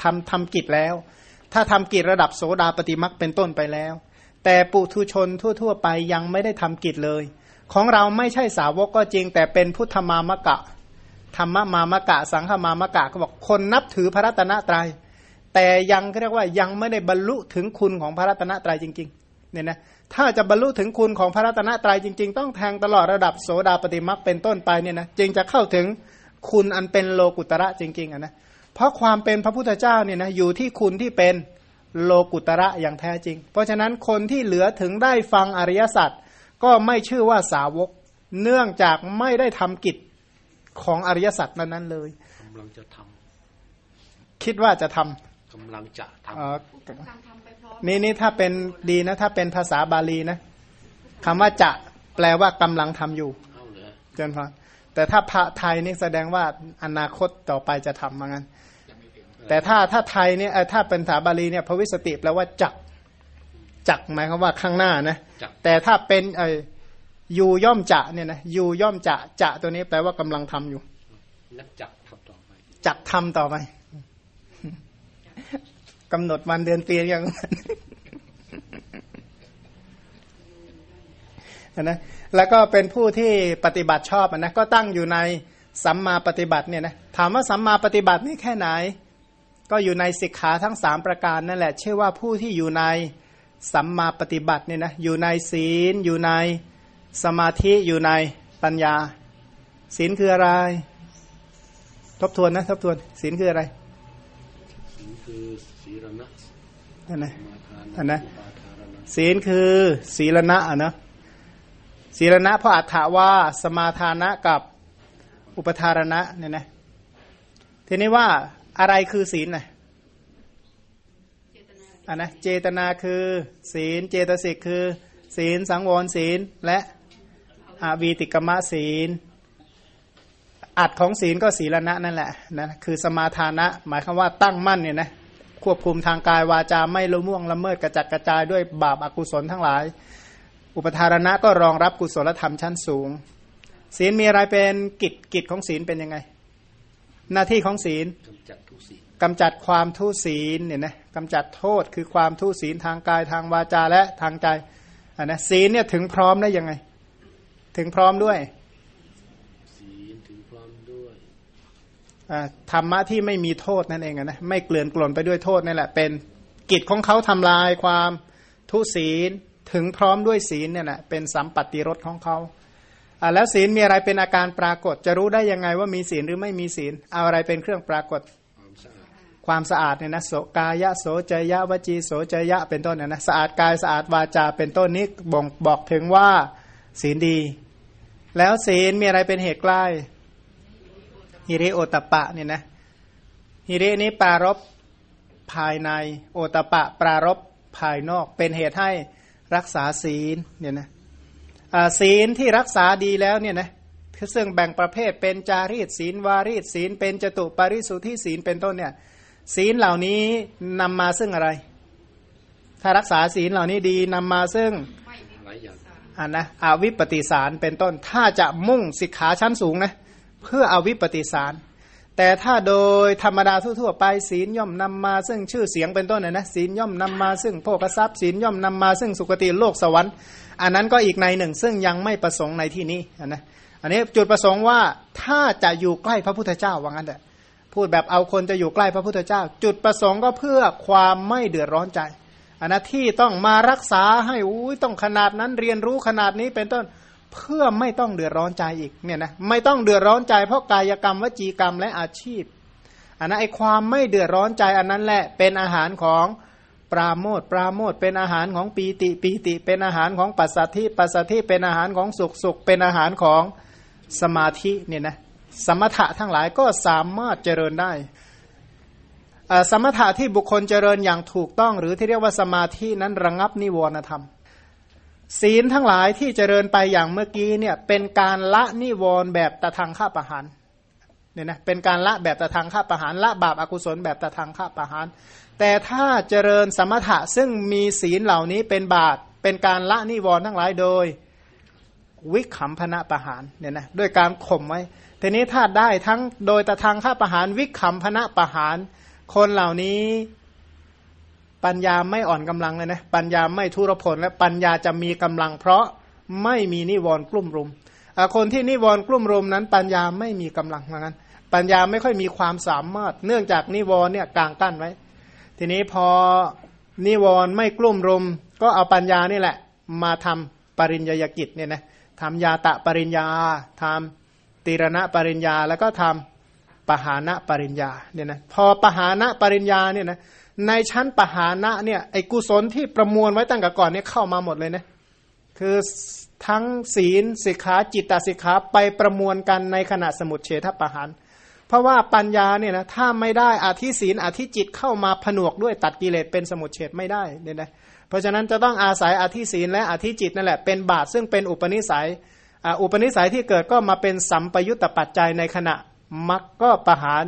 ทำทำกิจแล้ว ถ้าทำกิจระดับโสดาปฏิมักเป็นต้นไปแล้ว แต่ปุถุชนทั่ว ๆ ไปยังไม่ได้ทำกิจเลย ของเราไม่ใช่สาวกก็จริง แต่เป็นพุทธมามะกะธรรมมามะกะ สังฆมามะกะเขาบอกคนนับถือพระรัตนตรยัยแต่ยังเรียกว่ายังไม่ได้บรรลุถึงคุณของพระรัตนตรัยจริงๆเนี่ยนะ ถ้าจะบรรลุถึงคุณของพระรัตนตรัยจริง ๆ ต้องแทงตลอดระดับโสดาปฏิมักเป็นต้นไปเนี่ยนะจึงจะเข้าถึงคุณอันเป็นโลกุตระจริงๆอะนะเพราะความเป็นพระพุทธเจ้าเนี่ยนะอยู่ที่คุณที่เป็นโลกุตระอย่างแท้จริง เพราะฉะนั้นคนที่เหลือถึงได้ฟังอริยสัจก็ไม่ชื่อว่าสาวก เนื่องจากไม่ได้ทำกิจของอริยสัจนั้นๆเลยกำลังจะทำคิดว่าจะทำกำลังจะทำ นี่นี่ถ้าเป็นดีนะ ถ้าเป็นภาษาบาลีนะคำว่าจะแปลว่ากำลังทำอยู่เอาเลยเจนพอแต่ถ้าพระไทยนี่แสดงว่าอนาคตต่อไปจะทำมางั้น แต่ถ้าถ้าไทยเนี่ยเอ่อถ้าเป็นภาษาบาลีเนี่ยพระวิสติแปลว่าจักจักหมายความว่าข้างหน้านะจะแต่ถ้าเป็นเออยูย่อมจะเนี่ยนะยูย่อมจะจะตัวนี้แปลว่ากำลังทำอยู่นักจักทำต่อจัดทำต่อไป กำหนดวันเดือนปีอย่างนะแล้วก็เป็นผู้ที่ปฏิบัติชอบนะก็ตั้งอยู่ในสัมมาปฏิบัติเนี่ยนะถามว่าสัมมาปฏิบัตินี่แค่ไหน ก็อยู่ในสิกขาทั้งสามประการนั่นแหละ เชื่อว่าผู้ที่อยู่ในสัมมาปฏิบัติเนี่ยนะอยู่ในศีล อยู่ในสมาธิอยู่ในปัญญา ศีลคืออะไร ทบทวนนะ ทบทวน ศีลคืออะไรศีลคือ ทาอันนะอุปานนะศีลคือศีลนะอะนะศีลนะเพราะอัฏฐาว่าสมาทานะกับอุปทารณะเนี่ยนะทีนี้ว่าอะไรคือศีลนะเจตนาอะนะเจตนาคือ ศีลเจตสิกคือ ศีลสังวรศีลและอาวีติกมะศีล อัดของศีลก็ศีลนะนั่นแหละนะคือสมาทานะ หมายคำว่าตั้งมั่นเนี่ยนะ ควบคุมทางกายวาจาไม่ละม่วงละเมิดกระจัดกระจายด้วยบาปอากุศลทั้งหลาย อุปทารณะก็รองรับกุศลธรรมชั้นสูง ศีลมีอะไรเป็นกิจกิจของศีลเป็นยังไง หน้าที่ของศีลกำจัดทุกสิ่งกำจัดความทุศีลเนี่ยนะกำจัดโทษคือความทุศีลทางกายทางวาจาและทางใจอะนะศีลเนี่ยถึงพร้อมได้ยังไง ถึงพร้อมด้วย ศีลถึงพร้อมด้วย อ่า ธรรมะที่ไม่มีโทษนั่นเองนะไม่เกลื่อนกล่นไปด้วยโทษนั่นแหละ เป็นกิจของเขาทำลายความทุศีลถึงพร้อมด้วยศีลเนี่ยแหละเป็นสัมปัติรสของเขาแล้วศีลมีอะไรเป็นอาการปรากฏ จะรู้ได้ยังไงว่ามีศีลหรือไม่มีศีลเอาอะไรเป็นเครื่องปรากฏความสะอาดความสะอาดเนี่ยนะโสกายะโสจยะวจีโสจยะเป็นต้นเนี่ยนะสะอาดกายสะอาดวาจาเป็นต้นนี้บ่งบอกถึงว่าศีลดี แล้วศีลมีอะไรเป็นเหตุใกล้ ฮิริโอตปปะเนี่ยนะฮิรินี้ปรารบภายในโอตปปะ ปรารบภายนอก เป็นเหตุให้รักษาศีลเนี่ยนะอ่าศีลที่รักษาดีแล้วเนี่ยนะซึ่งแบ่งประเภทเป็นจารีตศีลวารีตศีล เป็นจตุปาริสุทธิศีลเป็นต้นเนี่ยศีลเหล่านี้นำมาซึ่งอะไร ถ้ารักษาศีลเหล่านี้ดีนำมาซึ่งไม่วิหลายอย่างอ่านะอาวิปปิสารเป็นต้น ถ้าจะมุ่งสิกขาชั้นสูงนะ เพื่ออาวิปปิสาร แต่ถ้าโดยธรรมดาทั่วๆไปศีลย่อมนำมา ซึ่งชื่อเสียงเป็นต้นนะนะศีลย่อมนำมาซึ่งโภคทรัพย์ศีลย่อมนำมาซึ่งสุคติโลกสวรรค์ อันนั้นก็อีกในหนึ่ง ซึ่งยังไม่ประสงค์ในที่นี้นะอันนี้จุดประสงค์ว่าถ้าจะอยู่ใกล้พระพุทธเจ้าว่างั้นแหละพูดแบบเอาคนจะอยู่ใกล้พระพุทธเจ้า จุดประสงค์ก็เพื่อความไม่เดือดร้อนใจอันนะที่ต้องมารักษาให้อุ้ยต้องขนาดนั้นเรียนรู้ขนาดนี้เป็นต้น เพื่อไม่ต้องเดือดร้อนใจอีกเนี่ยนะไม่ต้องเดือดร้อนใจเพราะกายกรรมวจีกรรมและอาชีพอันนั้นไอความไม่เดือดร้อนใจอันนั้นแหละเป็นอาหารของปราโมทปราโมทเป็นอาหารของปีติปีติ เป็นอาหารของปัสสัทธิปัสสัทธิเป็นอาหารของสุขสุขเป็นอาหารของสมาธิเนี่ยนะสมถะทั้งหลายก็สามารถเจริญได้ สมถะที่บุคคลเจริญอย่างถูกต้อง หรือที่เรียกว่าสมาธินั้นระงงับนิวรณธรรม ศีลทั้งหลายที่เจริญไปอย่างเมื่อกี้เนี่ยเป็นการละนิวรณ์แบบตะทางข้าประหารเนี่ยนะเป็นการละแบบตะทางข้าประหารละบาปอากุศลแบบตะทางข้าประหารแต่ถ้าเจริญสมถะซึ่งมีศีลเหล่านี้เป็นบาปเป็นการละนิวรณ์ทั้งหลายโดยวิขำพนะประหารเนี่ยนะด้วยการข่มไว้ทีนี้ถ้าได้ทั้งโดยตะทางข้าประหารวิขำพนะประหาร คนเหล่านี้ ปัญญาไม่อ่อนกำลังเลยนะปัญญาไม่ทุรพลและปัญญาจะมีกำลัง เพราะไม่มีนิวรณ์กลุ่มรุมคนที่นิวรณ์กลุ่มรุมนั้น ปัญญาไม่มีกำลังเหมือนกันปัญญาไม่ค่อยมีความสามารถ เนื่องจากนิวรณ์เนี่ยกางกั้นไว้ ทีนี้พอนิวรณ์ไม่กลุ่มรุม ก็เอาปัญญานี่แหละ มาทำปริญญากิจเนี่ยนะทำยาตะปริญญาทำตีรณะปริญญาแล้วก็ทำปหานะปริญญาเนี่ยนะพอปหานะปริญญาเนี่ยนะ ในชั้นปหานะเนี่ยไอ้กุศลที่ประมวลไว้ตั้งแต่ก่อนเนี่ยเข้ามาหมดเลยนะคือทั้งศีลสิกขาจิตตสิกขาไปประมวลกันในขณะสมุดเฉทปหานเพราะว่าปัญญาเนี่ยนะถ้าไม่ได้อธิศีลอธิจิตเข้ามาผนวกด้วยตัดกิเลสเป็นสมุดเฉดไม่ได้เนี่ยนะเพราะฉะนั้นจะต้องอาศัยอธิศีลและอธิจิตนั่นแหละเป็นบาตซึ่งเป็นอุปนิสัยอ,อุปนิสัยที่เกิดก็มาเป็นสัมปยุตตปัจจัยในขณะมักก็ประหาร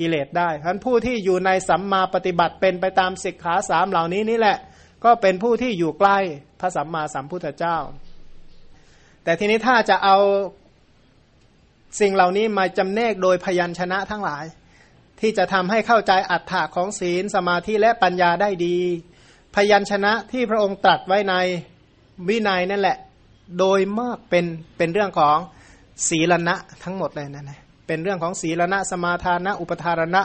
กิเลสได้ฉะนั้นผู้ที่อยู่ในสัมมาปฏิบัติเป็นไปตามสิกขาสามเหล่านี้นี่แหละ ก็เป็นผู้ที่อยู่ใกล้พระสัมมาสัมพุทธเจ้า แต่ทีนี้ถ้าจะเอาสิ่งเหล่านี้มาจำแนกโดยพยัญชนะทั้งหลาย ที่จะทำให้เข้าใจอัตถะของศีลสมาธิและปัญญาได้ดี พยัญชนะที่พระองค์ตรัสไว้ในวินัยนั่นแหละ โดยมากเป็นเป็นเรื่องของศีลณะทั้งหมดเลยนั่นแหละ เป็นเรื่องของศีลณะสมาทานะ อุปทารณะ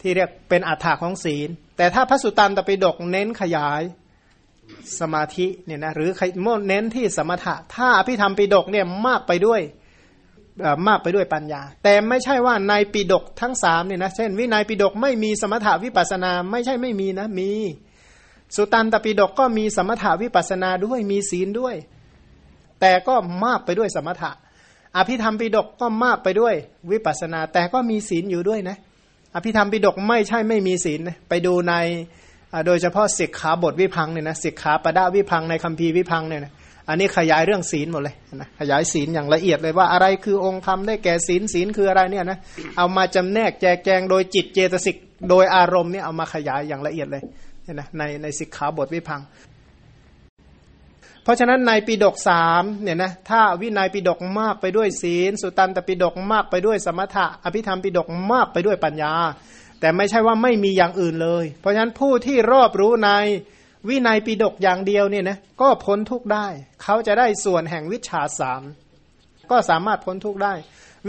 ที่เรียกเป็นอัฏฐาของศีล แต่ถ้าพระสุตตันตปิฎกเน้นขยายสมาธิเนี่ยนะหรือเน้นที่สมถะ ถ้าอภิธรรมปิฎกเนี่ยมากไปด้วยมากไปด้วยปัญญา แต่ไม่ใช่ว่าในปิฎกทั้งสามเนี่ยนะเช่น วินัยปิฎกไม่มีสมถะวิปัสนาไม่ใช่ไม่มีนะมี สุตันตปิฎกก็มีสมถะวิปัสนาด้วยมีศีลด้วย แต่ก็มากไปด้วยสมถะ อภิธรรมปิฎกก็มากไปด้วยวิปัสนา แต่ก็มีศีลอยู่ด้วยนะอภิธรรมปิฎกไม่ใช่ไม่มีศีลไปดูในโดยเฉพาะสิกขาบทวิพังเนี่ยนะสิกขาปดาวิพังในคัมภีร์วิพังเนี่ยนะอันนี้ขยายเรื่องศีลหมดเลยนะขยายศีลอย่างละเอียดเลยว่าอะไรคือองค์ธรรมได้แก่ศีลศีลคืออะไรเนี่ยนะเอามาจำแนกแจกแจงโดยจิตเจตสิกโดยอารมณ์เนี่ยเอามาขยายอย่างละเอียดเลยเนี่ยนะในในสิกขาบทวิพัง ราะฉะนั้นในปีดกสามเนี่ยนะถ้าวินัยปีดกมากไปด้วยศีล สุตันตปีดกมากไปด้วยสมถะ อภิธรรมปีดกมากไปด้วยปัญญา แต่ไม่ใช่ว่าไม่มีอย่างอื่นเลย เพราะฉะนั้นผู้ที่รอบรู้ในวินัยปิดกอย่างเดียวเนี่ยนะก็พ้นทุกได้ เขาจะได้ส่วนแห่งวิชาสามก็สามารถพ้นทุกได้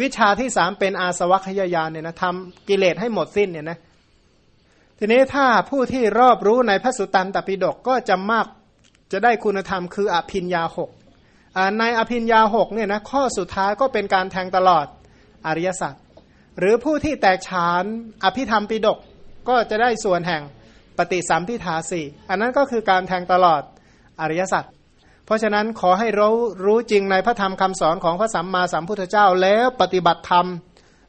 วิชาที่สามเป็นอาสวัคยายานเนี่ยนะทำกิเลสให้หมดสิ้นเนี่ยนะทีนี้ถ้าผู้ที่รอบรู้ในพระสุตตันตปิฎกก็จะมาก จะได้คุณธรรมคืออภินยาหกในอภินยาหกเนี่ยนะข้อสุดท้ายก็เป็นการแทงตลอดอริยสัจหรือผู้ที่แตกฉานอภิธรรมปิฎกก็จะได้ส่วนแห่งปฏิสัมพิทาสี่อันนั้นก็คือการแทงตลอดอริยสัจเพราะฉะนั้นขอให้รู้รู้จริงในพระธรรมคำสอนของพระสัมมาสัมพุทธเจ้าแล้วปฏิบัติธรรม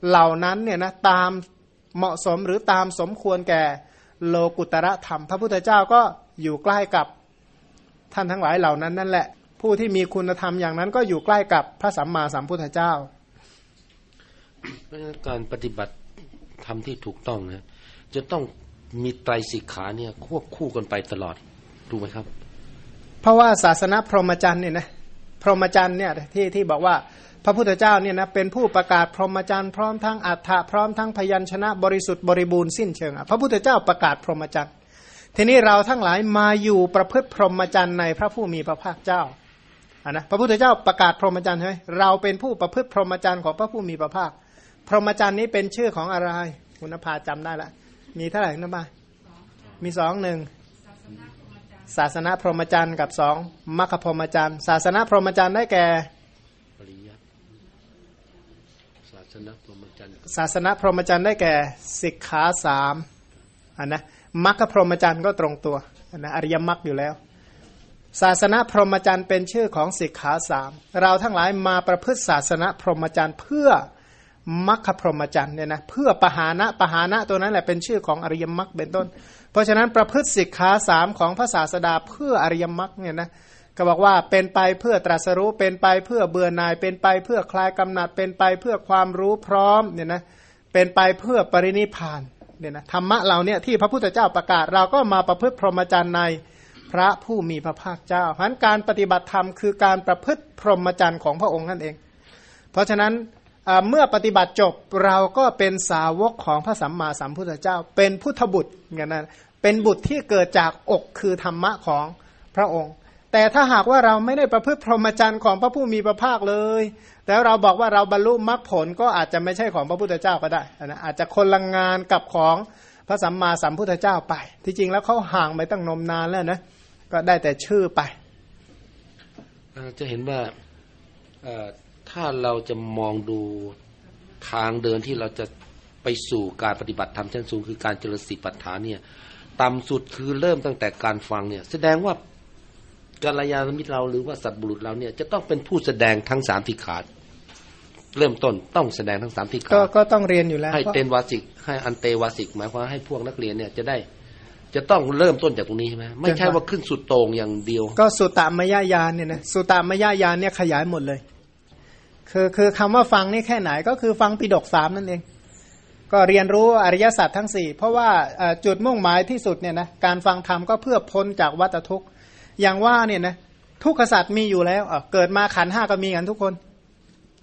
เหล่านั้นเนี่ยนะตามเหมาะสมหรือตามสมควรแก่โลกุตระธรรม พระพุทธเจ้าก็อยู่ใกล้กับ ท่านทั้งหลายเหล่านั้นนั่นแหละ ผู้ที่มีคุณธรรมอย่างนั้นก็อยู่ใกล้กับพระสัมมาสัมพุทธเจ้าเพราะฉะนั้นการปฏิบัติธรรมที่ถูกต้องนะจะต้องมีไตรสิกขาเนี่ยควบคู่กันไปตลอดถูกไหมครับ เพราะว่าศาสนาพรหมจรรย์เนี่ยนะพรหมจรรย์เนี่ยที่ที่บอกว่าพระพุทธเจ้าเนี่ยนะเป็นผู้ประกาศพรหมจรรย์พร้อมทั้งอัฏฐะพร้อมทั้งพยัญชนะบริสุทธิ์บริบูรณ์สิ้นเชิง พระพุทธเจ้าประกาศพรหมจรรย์ ทีนี้เราทั้งหลายมาอยู่ประพฤติพรหมจรรย์ในพระผู้มีพระภาคเจ้าอ่านะพระพุทธเจ้าประกาศพรหมจรรย์ใช่ไหมเราเป็นผู้ประพฤติพรหมจรรย์ของพระผู้มีพระภาค พรหมจรรย์นี้เป็นชื่อของอะไรคุณภาจำได้ละ มีเท่าไหร่นะบ้ามีสองหนึ่งศาสนาพรหมจรรย์กับสองมรรคพรหมจรรย์ ศาสนาพรหมจรรย์ได้แก่ปริยัติศาสนาพรหมจรรย์ศาสนาพรหมจรรย์ได้แก่สิกขาสามอั นนะมรรคพรหมจรรย์ก็ตรงตัวอันนะอริยมรรคอยู่แล้ว ศาสนาพรหมจรรย์เป็นชื่อของสิกขาสามเราทั้งหลายมาประพฤติศาสนาพรหมจรรย์เพื่อมรรคพรหมจรรย์เนี่ยนะเพื่อปหานะปหานะตัวนั้นแหละเป็นชื่อของอริยมรรคเป็นต้น เพราะฉะนั้นประพฤติสิกขาสามของพระศาสดาเพื่ออริยมรรคเนี่ยนะก็บอกว่าเป็นไปเพื่อตรัสรู้เป็นไปเพื่อเบื่อหน่าย เป็นไปเพื่อคลายกำหนัดเป็นไปเพื่อความรู้พร้อมเนี่ยนะเป็นไปเพื่อปรินิพาน เนี่ยนะธรรมะเราเนี่ยที่พระพุทธเจ้าประกาศเราก็มาประพฤติพรหมจรรย์ในพระผู้มีพระภาคเจ้าเพราะการปฏิบัติธรรมคือการประพฤติพรหมจรรย์ของพระองค์นั่นเอง เพราะฉะนั้นเมื่อปฏิบัติจบเราก็เป็นสาวกของพระสัมมาสัมพุทธเจ้า เป็นพุทธบุตรเงี้ยนะเป็นบุตรที่เกิดจากอกคือธรรมะของพระองค์ แต่ถ้าหากว่าเราไม่ได้ประพฤติพรหมจรรย์ของพระผู้มีพระภาคเลย แต่เราบอกว่าเราบรรลุมรรคผลก็อาจจะไม่ใช่ของพระพุทธเจ้าก็ได้นะอาจจะคนละงานกับของพระสัมมาสัมพุทธเจ้าไป ที่จริงแล้วเขาห่างไปตั้งนมนานแล้วนะก็ได้แต่ชื่อไปจะเห็นว่าถ้าเราจะมองดูทางเดินที่เราจะไปสู่การปฏิบัติธรรมชั้นสูงคือการเจริญสิปัฏฐานเนี่ยต่ำสุดคือเริ่มตั้งแต่การฟังเนี่ย แสดงว่ากัลยาณมิตรเราหรือว่าสัตบุรุษเราเนี่ยจะต้องเป็นผู้แสดงทั้งสามทิขาด เริ่มต้นต้องแสดงทั้งสามทิขาดก็ต้องเรียนอยู่แล้วให้เตนวาสิกให้อันเตวาสิกหมายความให้พวกนักเรียนเนี่ยจะได้จะต้องเริ่มต้นจากตรงนี้ใช่ไหมไม่ใช่ว่าขึ้นสุดโต่งอย่างเดียว ก็สุตตามยายานเนี่ยนะสุตตามยายานเนี่ยขยายหมดเลย คือคือคำว่าฟังนี่แค่ไหนก็คือฟังปิดกสามนั่นเอง ก็เรียนรู้อริยสัจทั้งสี่เพราะว่าจุดมุ่งหมายที่สุดเนี่ยนะการฟังธรรมก็เพื่อพ้นจากวัฏทุกข์อย่างว่าเนี่ยนะทุกขสัจมีอยู่แล้วเกิดมาขันห้าก็มีกันทุกคน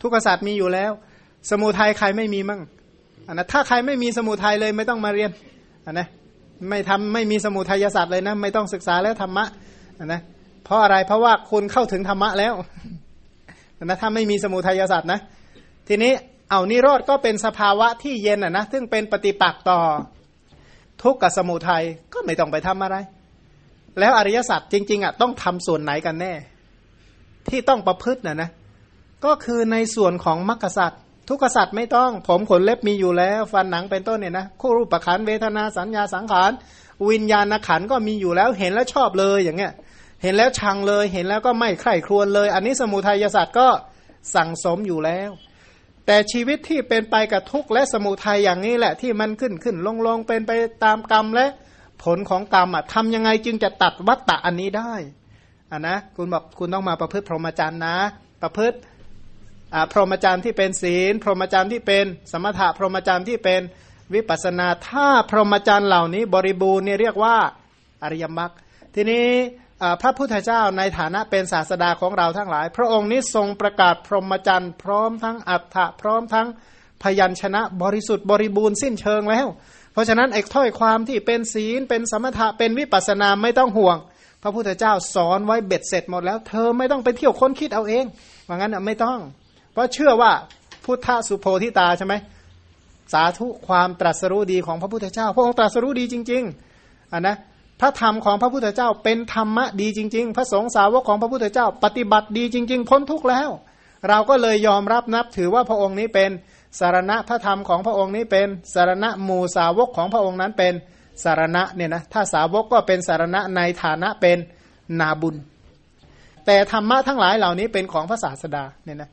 ทุกขสัจมีอยู่แล้ว สมุทัยใครไม่มีมั่งอันนะถ้าใครไม่มีสมุทัยเลยไม่ต้องมาเรียนอันนะไม่ทำไม่มีสมุทัยศาสตร์เลยนะ ไม่ต้องศึกษาแล้วธรรมะอันนะเพราะอะไรเพราะว่าคุณเข้าถึงธรรมะแล้วอันนะถ้าไม่มีสมุทัยศาสตร์นะ ทีนี้เอานิโรธก็เป็นสภาวะที่เย็นอะนะซึ่งเป็นปฏิปักษ์ต่อทุกข์กับสมุทัยก็ไม่ต้องไปทำอะไร แล้วอริยสัจจริง ๆอะต้องทำส่วนไหนกันแน่ ที่ต้องประพฤติน่ะนะ ก็คือในส่วนของมรรคสัตว์ทุกสัตว์ไม่ต้อง ผมขนเล็บมีอยู่แล้ว ฟันหนังเป็นต้นเนี่ยนะคู่รูปขันเวทนาสัญญาสังขาร วิญญาณขันก็มีอยู่แล้วเห็นแล้วชอบเลยอย่างเงี้ย เห็นแล้วชังเลยเห็นแล้วก็ไม่ใคร่ครวญเลย อันนี้สมุทัยศาสตร์ก็สั่งสมอยู่แล้ว แต่ชีวิตที่เป็นไปกับทุกข์และสมุทัยอย่างนี้แหละที่มันขึ้นขึ้นลงลงเป็นไปตามกรรมและผลของกรรมอะทำยังไงจึงจะตัดวัตตะอันนี้ได้อะนะคุณบอกคุณต้องมาประพฤติพรหมจรรย์นะ ประพฤติ พรหมจรรย์ที่เป็นศีล พรหมจรรย์ที่เป็นสมถะพรหมจรรย์ที่เป็นวิปัสนาถ้าพรหมจรรย์เหล่านี้บริบูรณ์เนี่ยเรียกว่าอริยมรรคทีนี้พระพุทธเจ้าในฐานะเป็นศาสดาของเราทั้งหลาย พระองค์นี้ทรงประกาศพรหมจรรย์พร้อมทั้งอัฏฐะพร้อมทั้งพยัญชนะบริสุทธิ์บริบูรณ์สิ้นเชิงแล้ว เพราะฉะนั้นไอ้ถ้อยความที่เป็นศีลเป็นสมถะเป็นวิปัสนาไม่ต้องห่วง พระพุทธเจ้าสอนไว้เบ็ดเสร็จหมดแล้ว เธอไม่ต้องไปเที่ยวค้นคิดเอาเองว่างั้นไม่ต้อง เพราะเชื่อว่าพุทธสุโพธิตาใช่ไหมสาธุความตรัสรู้ดีของพระพุทธเจ้า พระองค์ตรัสรู้ดีจริงๆอะนะพระธรรมของพระพุทธเจ้าเป็นธรรมะดีจริง ๆ พระสงฆ์สาวกของพระพุทธเจ้า ปฏิบัติดีจริง ๆ พ้นทุกข์แล้ว เราก็เลยยอมรับนับถือว่าพระองค์นี้เป็นสารณะพระธรรมของพระองค์นี้เป็นสารณะหมู่สาวกของพระองค์นั้นเป็นสารณะเนี่ยนะถ้าสาวกก็เป็นสารณะในฐานะเป็นนาบุญ แต่ธรรมะทั้งหลายเหล่านี้เป็นของพระศาสดาเนี่ยนะ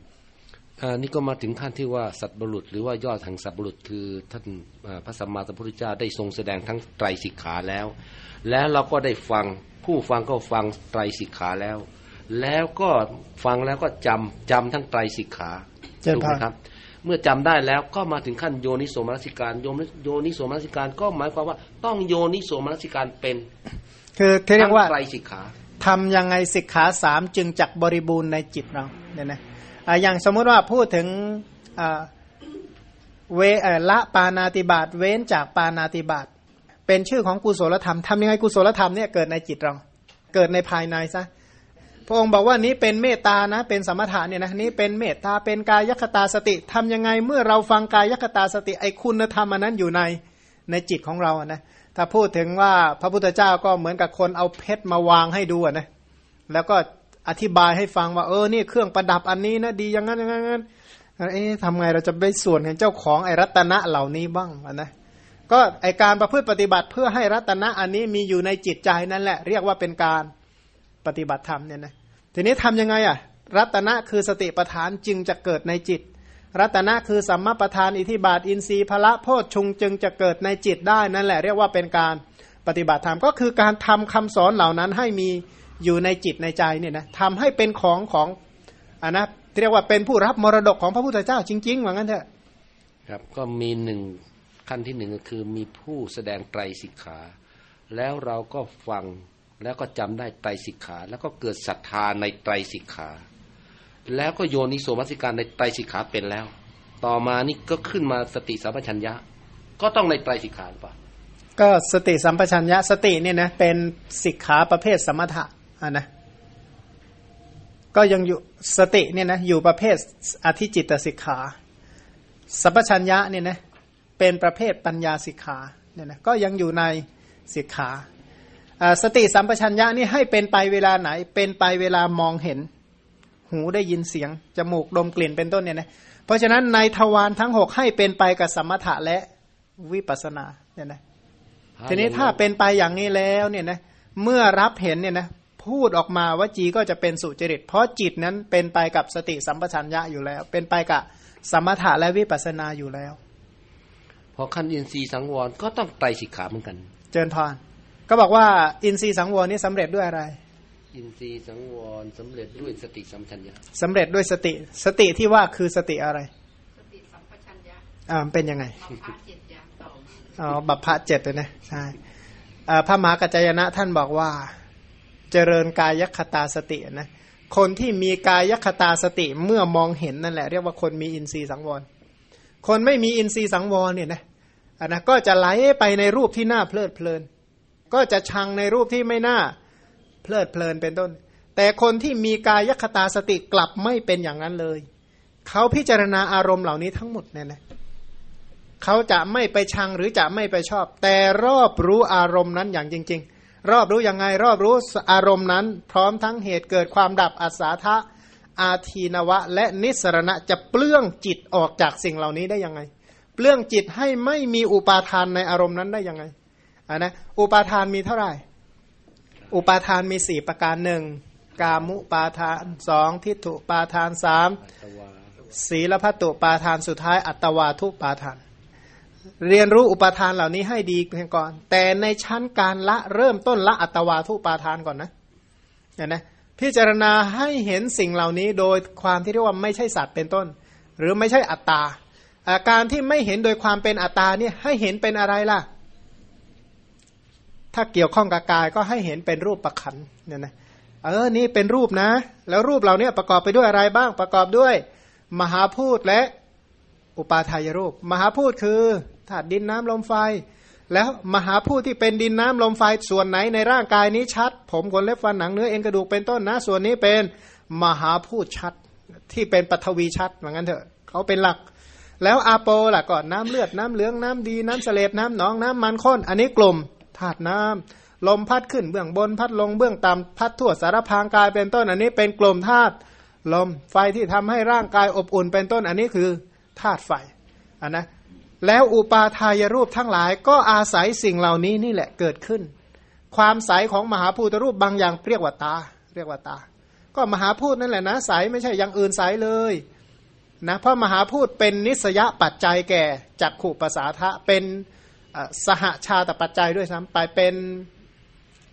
อันนี้ก็มาถึงขั้นที่ว่าสัตบุรุษ หรือว่ายอดแห่งสัตบุรุษคือท่านพระสัมมาสัมพุทธเจ้าได้ทรงแสดงทั้งไตรสิกขาแล้ว แล้วเราก็ได้ฟังผู้ฟังก็ฟังไตรสิกขาแล้ว แล้วก็ฟังแล้วก็จำจำทั้งไตรสิกขาถูกไหมครับ เมื่อจำได้แล้วก็มาถึงขั้นโยนิโสมนสิการโยโยนิโสมนสิการก็หมายความว่าต้องโยนิโสมนสิการเป็น คือเรียกว่าไตรสิกขาทำยังไงสิกขาสามจึงจักบริบูรณ์ในจิตเราเนี่ยนะ อย่างสมมุติว่าพูดถึงเวละปานาติบาตเว้นจากปานาติบาตเป็นชื่อของกุศลธรรมทำยังไงกุศลธรรมเนี่ยเกิดในจิตเรา เกิดในภายในซะพระองค์บอกว่านี้เป็นเมตตานะ เป็นสมถะเนี่ยนะนี้เป็นเมตตาเป็นกายคตาสติทำยังไงเมื่อเราฟังกายคตาสติไอคุณธรรมอันนั้นอยู่ในในจิตของเรานะถ้าพูดถึงว่าพระพุทธเจ้าก็เหมือนกับคนเอาเพชรมาวางให้ดูนะแล้วก็ อธิบายให้ฟังว่าเออนี่เครื่องประดับอันนี้นะดีอย่างนั้นอย่างนั้นเอ๊ะทำไงเราจะได้ส่วนเห็นเจ้าของไอรัตนะเหล่านี้บ้างนะก็ไอการประพฤติปฏิบัติเพื่อให้รัตนะอันนี้มีอยู่ในจิตใจนั่นแหละ เรียกว่าเป็นการปฏิบัติธรรมเนี่ยนะทีนี้ทํำยังไงอะรัตนะคือสติปัฏฐานจึงจะเกิดในจิต รัตนะคือสัมมาประธานอิทิบาทอินทรีย์พละโพชฌงจึงจะเกิดในจิตได้นั่นแหละ เรียกว่าเป็นการปฏิบัติธรรมก็คือการทำคำสอนเหล่านั้นให้มี อยู่ในจิตในใจเนี่ยนะทำให้เป็นของของอันนะเรียกว่าเป็นผู้รับมรดกของพระพุทธเจ้าจริงๆเหมือนกันเถอะครับก็มีหนึ่งขั้นที่หนึ่งก็คือมีผู้แสดงไตรสิกขา แล้วเราก็ฟังแล้วก็จำได้ไตรสิกขา แล้วก็เกิดศรัทธาในไตรสิกขา แล้วก็โยนิโสมัสิการในไตรสิกขาเป็นแล้ว ต่อมานี่ก็ขึ้นมาสติสัมปชัญญะ ก็ต้องในไตรสิกขาหรือเปล่าก็สติสัมปชัญญะสติเนี่ยนะเป็นสิกขาประเภทสมถะอ่ะนะก็ยังอยู่สติเนี่ยนะอยู่ประเภทอธิจิตสิกขาสัพชัญญะเนี่ยนะเป็นประเภทปัญญาสิกขาเนี่ยนะก็ยังอยู่ในสิกขาสติสัมปชัญญะนี่ให้เป็นไปเวลาไหน เป็นไปเวลามองเห็น หูได้ยินเสียง จมูกดมกลิ่นเป็นต้นเนี่ยนะเพราะฉะนั้นในทวารทั้งหกให้เป็นไปกับสมถะและวิปัสนาเนี่ยนะทีนี้ถ้าเป็นไปอย่างนี้แล้วเนี่ยนะเมื่อรับเห็นเนี่ยนะ พูดออกมาว่าจีก็จะเป็นสุจริต เพราะจิตนั้นเป็นไปกับสติสัมปชัญญะอยู่แล้ว เป็นไปกับสมถะและวิปัสนาอยู่แล้ว พอขั้นอินทรีย์สังวรก็ต้องไตรสิกขาเหมือนกัน เจริญพรก็บอกว่าอินทรีย์สังวรนี่สำเร็จด้วยอะไร อินทรีย์สังวรสำเร็จด้วยสติสัมปชัญญะสำเร็จด้วยสติสติที่ว่าคือสติอะไร สติสัมปชัญญะอ่าเป็นยังไงอ๋อบัพพะเจ็ดเลยนะใช่พระมหากัจจยนะท่านบอกว่า เจริญกายคตาสตินะคนที่มีกายคตาสติเมื่อมองเห็นนั่นแหละ เรียกว่าคนมีอินทรีย์สังวร คนไม่มีอินทรีย์สังวรเนี่ยนะอันนะก็จะไหลไปในรูปที่น่าเพลิดเพลิน ก็จะชังในรูปที่ไม่น่าเพลิดเพลินเป็นต้น แต่คนที่มีกายคตาสติกลับไม่เป็นอย่างนั้นเลย เขาพิจารณาอารมณ์เหล่านี้ทั้งหมดเนี่ยนะเขาจะไม่ไปชังหรือจะไม่ไปชอบ แต่รอบรู้อารมณ์นั้นอย่างจริง ๆ รอบรู้ยังไง รอบรู้อารมณ์นั้น พร้อมทั้งเหตุเกิดความดับอัศาทะอาทีนวะ และนิสรณะจะเปลื้องจิตออกจากสิ่งเหล่านี้ได้ยังไง เปลื้องจิตให้ไม่มีอุปาทานในอารมณ์นั้นได้ยังไงอ่านะอุปาทานมีเท่าไหร่ อุปาทานมีสี่ประการหนึ่งกามุปาทานสองทิฏฐุปาทานสามตวาศีลพัตตุปาทานสุดท้ายอัตวาทุปาทาน เรียนรู้อุปาทานเหล่านี้ให้ดีเพียงก่อน แต่ในชั้นการละเริ่มต้นละอัตวาทุปาทานก่อนนะเห็นไหมพิจารณาให้เห็นสิ่งเหล่านี้โดยความที่เรียกว่าไม่ใช่สัตว์เป็นต้น หรือไม่ใช่อัตตาอาการที่ไม่เห็นโดยความเป็นอัตตาเนี่ยให้เห็นเป็นอะไรล่ะ ถ้าเกี่ยวข้องกับกายก็ให้เห็นเป็นรูปประคันเนี่ยนะเออนี่เป็นรูปนะ แล้วรูปเราเนี่ยประกอบไปด้วยอะไรบ้างประกอบด้วย มหาพูดและอุปาทายรูป มหาพูดคือ ธาตุดินน้ำลมไฟ แล้วมหาพูดที่เป็นดินน้ำลมไฟส่วนไหนในร่างกายนี้ชัด ผมขนเล็บฟันหนังเนื้อเอ็นกระดูกเป็นต้นนะ ส่วนนี้เป็นมหาพูดชัดที่เป็นปัทวีชัดเหมือนกันเถอะเขาเป็นหลัก แล้วอาโปล่ะก่อนน้ำเลือดน้ำเหลืองน้ำดีน้ำเสลดน้ำหนองน้ำมันข้นอันนี้กลุ่มธาตุน้ำลมพัดขึ้นเบื้องบนพัดลงเบื้องต่ำพัดทั่วสารพางกายเป็นต้น อันนี้เป็นกลุ่มธาตุลมไฟที่ทำให้ร่างกายอบอุ่นเป็นต้น อันนี้คือธาตุไฟอันนะ แล้วอุปาทายรูปทั้งหลายก็อาศัยสิ่งเหล่านี้นี่แหละเกิดขึ้น ความใสของมหาภูตรูปบางอย่างเรียกว่าตา เรียกว่าตา ก็มหาพูดนั่นแหละนะใสไม่ใช่อย่างอื่นใสเลยนะเพราะมหาพูดเป็นนิสยปัจจัยแก่จักขุปสาษาทะเป็นสหชาตปัจจัยด้วยซ้ำไปเป็น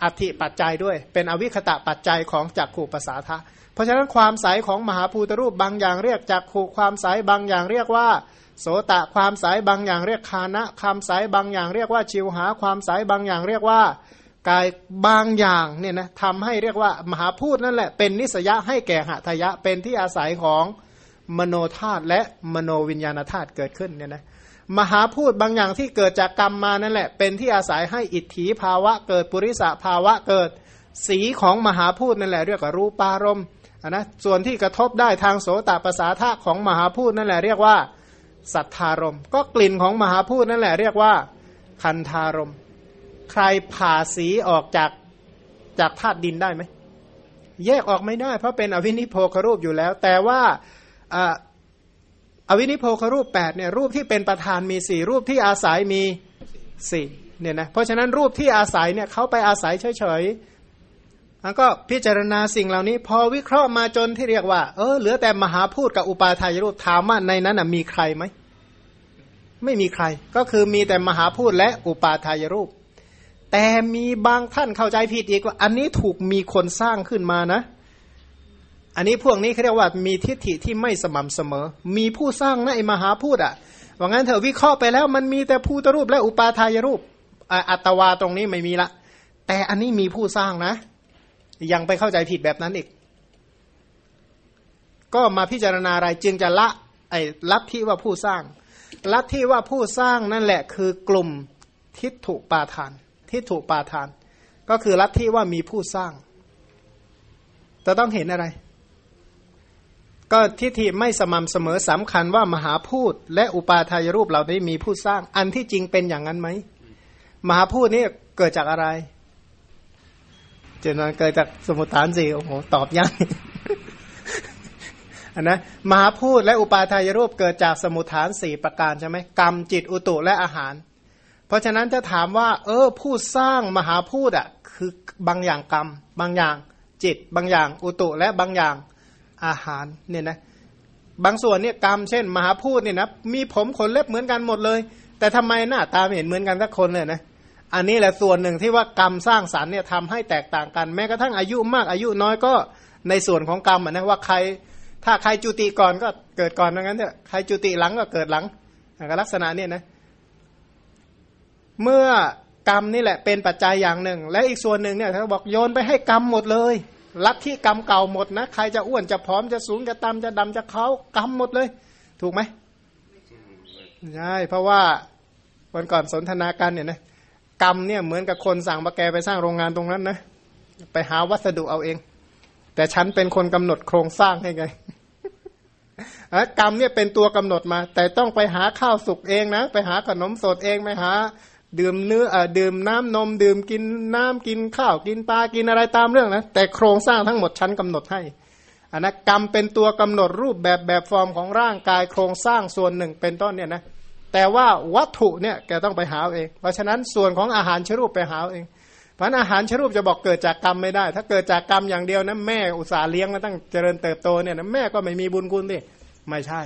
อธิปัจจัยด้วย เป็นอวิคตะปัจจัยของจักขุปสาษาทะ เพราะฉะนั้นความใสของมหาภูตรูปบางอย่างเรียกจักขุความใสบางอย่างเรียกว่า โสตะความใสบางอย่างเรียกคานะความใสบางอย่างเรียกว่าชิวหาความใสบางอย่างเรียกว่ากายบางอย่างเนี่ยนะทำให้เรียกว่ามหาพูดนั่นแหละเป็นนิสยะให้แก่หทยะเป็นที่อาศัยของมโนธาตุและมโนวิญญาณธาตุเกิดขึ้นเนี่ยนะมหาพูดบางอย่างที่เกิดจากกรรมมานั่นแหละ เป็นที่อาศัยให้อิทธิภาวะเกิดปุริสภาวะเกิดสีของมหาพูดนั่นแหละเรียกว่ารูปารมณ์นะส่วนที่กระทบได้ทางโสตประสาทะของมหาพูดนั่นแหละเรียกว่า สัทธารม ก็กลิ่นของมหาพูดนั่นแหละเรียกว่าคันธารม ใครผ่าสีออกจากจากธาตุดินได้ไหมแยกออกไม่ได้ เพราะเป็นอวินิโพครูปอยู่แล้ว แต่ว่าอาวินิโพครูปแปดเนี่ยรูปที่เป็นประธานมีสี่รูปที่อาศัยมีสี่เนี่ยนะเพราะฉะนั้นรูปที่อาศัยเนี่ยเขาไปอาศัยเฉยๆ แล้วก็พิจารณาสิ่งเหล่านี้ พอวิเคราะห์มาจนที่เรียกว่า เออเหลือแต่มหาพูดกับอุปาทายรูปถามว่าในนั้นมีใครไหมไม่มีใคร ก็คือมีแต่มหาพูดและอุปาทายรูป แต่มีบางท่านเข้าใจผิดอีกว่า อันนี้ถูกมีคนสร้างขึ้นมานะ อันนี้พวกนี้เขาเรียกว่ามีทิฏฐิที่ไม่สม่ำเสมอ มีผู้สร้างนะไอมหาพูดอะว่างั้นเถอะวิเคราะห์ไปแล้ว มันมีแต่ภูตรูปและอุปาทายรูปอัตวาตรงนี้ไม่มีละ แต่อันนี้มีผู้สร้างนะ ยังไปเข้าใจผิดแบบนั้นอีก ก็มาพิจารณาอะไรจึงจะละไอ้ลัทธิว่าผู้สร้าง ลัทธิว่าผู้สร้างนั่นแหละคือกลุ่มทิฏฐุปาทาน ทิฏฐุปาทาน ก็คือลัทธิว่ามีผู้สร้างจะต้องเห็นอะไร ก็ทิฏฐิไม่สม่ำเสมอสำคัญว่ามหาพูดและอุปาทายรูปเราได้มีผู้สร้าง อันที่จริงเป็นอย่างนั้นไหมมหาพูดนี่เกิดจากอะไร เจนวนเกิดจากสมุทฐานสี่โอ้โหตอบยากอันนะมหาพูดและอุปาทายรูปเกิดจากสมุทฐานสี่ประการใช่ไหมกรรมจิตอุตุและอาหาร เพราะฉะนั้นจะถามว่า เออผู้สร้างมหาพูดอะ คือบางอย่างกรรม บางอย่างจิต บางอย่างอุตุและบางอย่างอาหารเนี่ยนะบางส่วนเนี่ยกรรมเช่น มหาพูดเนี่ยนะมีผมขนเล็บเหมือนกันหมดเลย แต่ทำไมหน้าตาไม่เห็นเหมือนกันสักคนเลยนะ อันนี้แหละส่วนหนึ่งที่ว่ากรรมสร้างสรรค์เนี่ยทำให้แตกต่างกัน แม้กระทั่งอายุมากอายุน้อยก็ในส่วนของกรรมอะนะว่าใคร ถ้าใครจุติก่อนก็เกิดก่อนงั้นเถอะใครจุติหลังก็เกิดหลังก็ลักษณะเนี่ยนะเมื่อกรรมนี่แหละเป็นปัจจัยอย่างหนึ่ง และอีกส่วนหนึ่งเนี่ยเขาบอกโยนไปให้กรรมหมดเลยลัทธิกรรมเก่าหมดนะใครจะอ้วนจะผอมจะสูงจะต่ำจะดำจะเขากรรมหมดเลย ถูกไหมใช่เพราะว่าวันก่อนสนทนากันเนี่ยนะ กรรมเนี่ยเหมือนกับคนสั่งปาแกไปสร้างโรงงานตรงนั้นนะไปหาวัสดุเอาเอง แต่ฉันเป็นคนกำหนดโครงสร้างให้ไงกรรมเนี่ยเป็นตัวกำหนดมา แต่ต้องไปหาข้าวสุกเองนะ ไปหาขนมสดเองไปหา ดื่มเนื้ออดื่มน้ำนม ดื่มกินน้ำกินข้าวกินปลากินอะไรตามเรื่องนะแต่โครงสร้างทั้งหมดฉันกำหนดให้อันนะกรรมเป็นตัวกำหนดรูปแบบแบบฟอร์มของร่างกายโครงสร้างส่วนหนึ่งเป็นต้นเนี่ยนะ แต่ว่าวัตถุเนี่ยแกต้องไปหาเอง เพราะฉะนั้นส่วนของอาหารชรูปไปหาเองเพราะอาหารชรูปจะบอกเกิดจากกรรมไม่ได้ ถ้าเกิดจากกรรมอย่างเดียวนะแม่อุตส่าห์เลี้ยงมาตั้งเจริญเติบโตเนี่ยนะแม่ก็ไม่มีบุญคุณดิไม่ใช่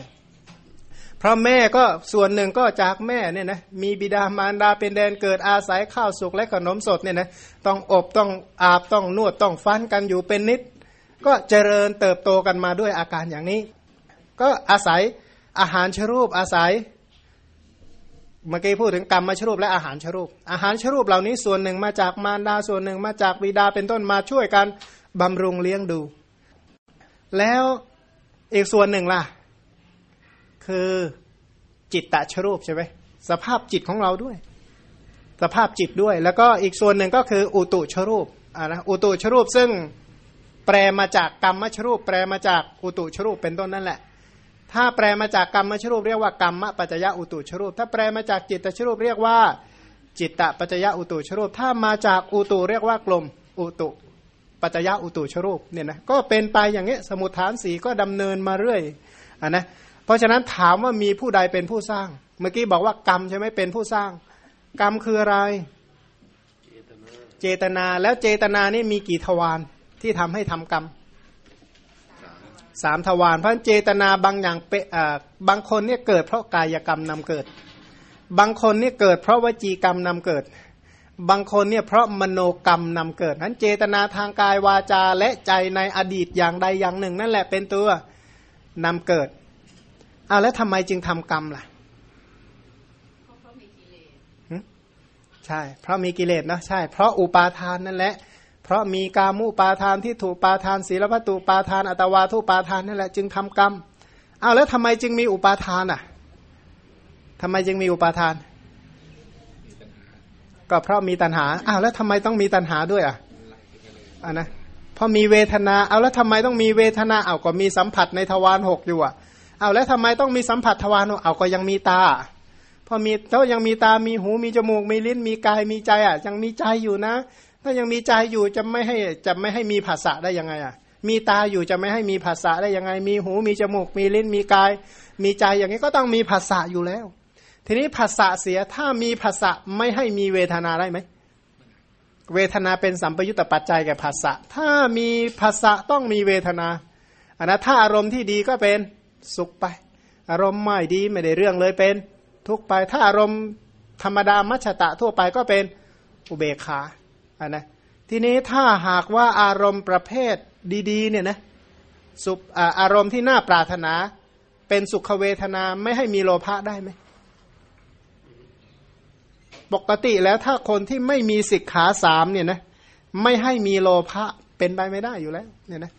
เพราะแม่ก็ส่วนหนึ่งก็จากแม่เนี่ยนะมีบิดามารดาเป็นแดนเกิดอาศัยข้าวสุกและขนมสดเนี่ยนะต้องอบต้องอาบต้องนวดต้องฟันกันอยู่เป็นนิด ก็เจริญเติบโตกันมาด้วยอาการอย่างนี้ ก็อาศัยอาหารชรูปอาศัย เมื่อกี้พูดถึงกรรมมาชรูปและอาหารชรูป อาหารชรูปเหล่านี้ส่วนหนึ่งมาจากมารดาส่วนหนึ่งมาจากบิดาเป็นต้นมาช่วยกันบำรุงเลี้ยงดู แล้วอีกส่วนหนึ่งล่ะ คือจิตตะชรูปใช่ไหมสภาพจิตของเราด้วย สภาพจิตด้วย แล้วก็อีกส่วนหนึ่งก็คืออุตุชรูปอ่านะอุตุชรูปซึ่งแปลมาจากกรรมมชรูป แปลมาจากอุตุชรูปเป็นต้นนั่นแหละ ถ้าแปลมาจากกรรมชรูปเรียกว่ากรรมปัจจยะอุตุชรูป ถ้าแปลมาจากจิตตชรูปเรียกว่า จิตตปัจจยะอุตุชรูป ถ้ามาจากอุตุเรียกว่ากลมอุตุปัจจยะอุตุชรูปเนี่ยนะก็เป็นไปอย่างนี้สมุทฐานสีก็ดำเนินมาเรื่อยอะนะเพราะฉะนั้นถามว่ามีผู้ใดเป็นผู้สร้าง เมื่อกี้บอกว่ากรรมใช่ไหมเป็นผู้สร้าง กรรมคืออะไร เจตนาแล้วเจตนานี่มีกี่ทวารที่ทำให้ทำกรรม สามทวารเพราะเจตนาบางอย่างเปบางคนเนี่ยเกิดเพราะกายกรรมนำเกิด บางคนเนี่ยเกิดเพราะวจีกรรมนำเกิด บางคนเนี่ยเพราะมโนกรรมนำเกิดนั้นเจตนาทางกายวาจาและใจในอดีตอย่างใดอย่างหนึ่ง นั่นแหละเป็นตัวนำเกิดเอาแล้วทำไมจึงทำกรรมล่ะใช่ เพราะมีกิเลสนะใช่ เพราะอุปาทานนั่นแหละ เพราะมีกามุปาทานที่ถูกปาทานศีลพัตุปาทานอัตวาทุปาทานนั่นแหละจึงทำกรรมเอาแล้วทำไมจึงมีอุปาทานอะทำไมจึงมีอุปาทาน ก็เพราะมีตัณหาอ้าวแล้วทำไมต้องมีตัณหาด้วยอะอ่านะพอมีเวทนา เอาแล้วทำไมต้องมีเวทนาเอาก็มีสัมผัสในทวารหกอยู่อะ เอาแล้วทำไมต้องมีสัมผัสทวารเอาก็ยังมีตา พอมีเขายังมีตามีหูมีจมูกมีลิ้นมีกายมีใจอะ ยังมีใจอยู่นะ ถ้ายังมีใจอยู่จะไม่ให้จะไม่ให้มีภาษาได้ยังไงอะ มีตาอยู่จะไม่ให้มีภาษาได้ยังไง มีหูมีจมูก มีลิ้นมีกาย มีใจอย่างนี้ก็ต้องมีภาษาอยู่แล้ว ทีนี้ภาษาเสียถ้ามีภาษาไม่ให้มีเวทนาได้ไหมเวทนาเป็นสัมปยุตตปัจจัยแก่ภาษาถ้ามีภาษาต้องมีเวทนาอันนะถ้าอารมณ์ที่ดีก็เป็นสุขไป อารมณ์ไม่ดีไม่ได้เรื่องเลยเป็นทุกไป ถ้าอารมณ์ธรรมดามัชตะทั่วไปก็เป็นอุเบกขา อ่านะทีนี้ถ้าหากว่าอารมณ์ประเภทดีๆเนี่ยนะสุอารมณ์ที่น่าปรารถนา เป็นสุขเวทนาไม่ให้มีโลภะได้ไหมปกติแล้วถ้าคนที่ไม่มีสิกขาสามเนี่ยนะไม่ให้มีโลภะเป็นไปไม่ได้อยู่แล้วเนี่ยนะ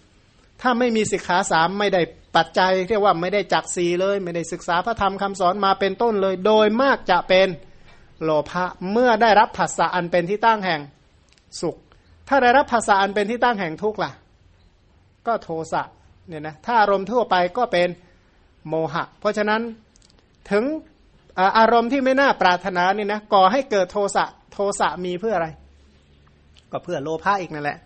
ถ้าไม่มีสิกขาสามไม่ได้ปัจจัยเรียกว่าไม่ได้จักสีเลย ไม่ได้ศึกษาพระธรรมคำสอนมาเป็นต้นเลย โดยมากจะเป็นโลภะเมื่อได้รับผัสสะอันเป็นที่ตั้งแห่ง สุข ถ้าได้รับภาษาอันเป็นที่ตั้งแห่งทุกข์ล่ะ ก็โทสะเนี่ยนะถ้าอารมณ์ทั่วไปก็เป็นโมหะ เพราะฉะนั้นถึงอารมณ์ที่ไม่น่าปรารถนานี่นะก่อให้เกิดโทสะโทสะมีเพื่ออะไร ก็เพื่อโลภะอีกนั่นแหละ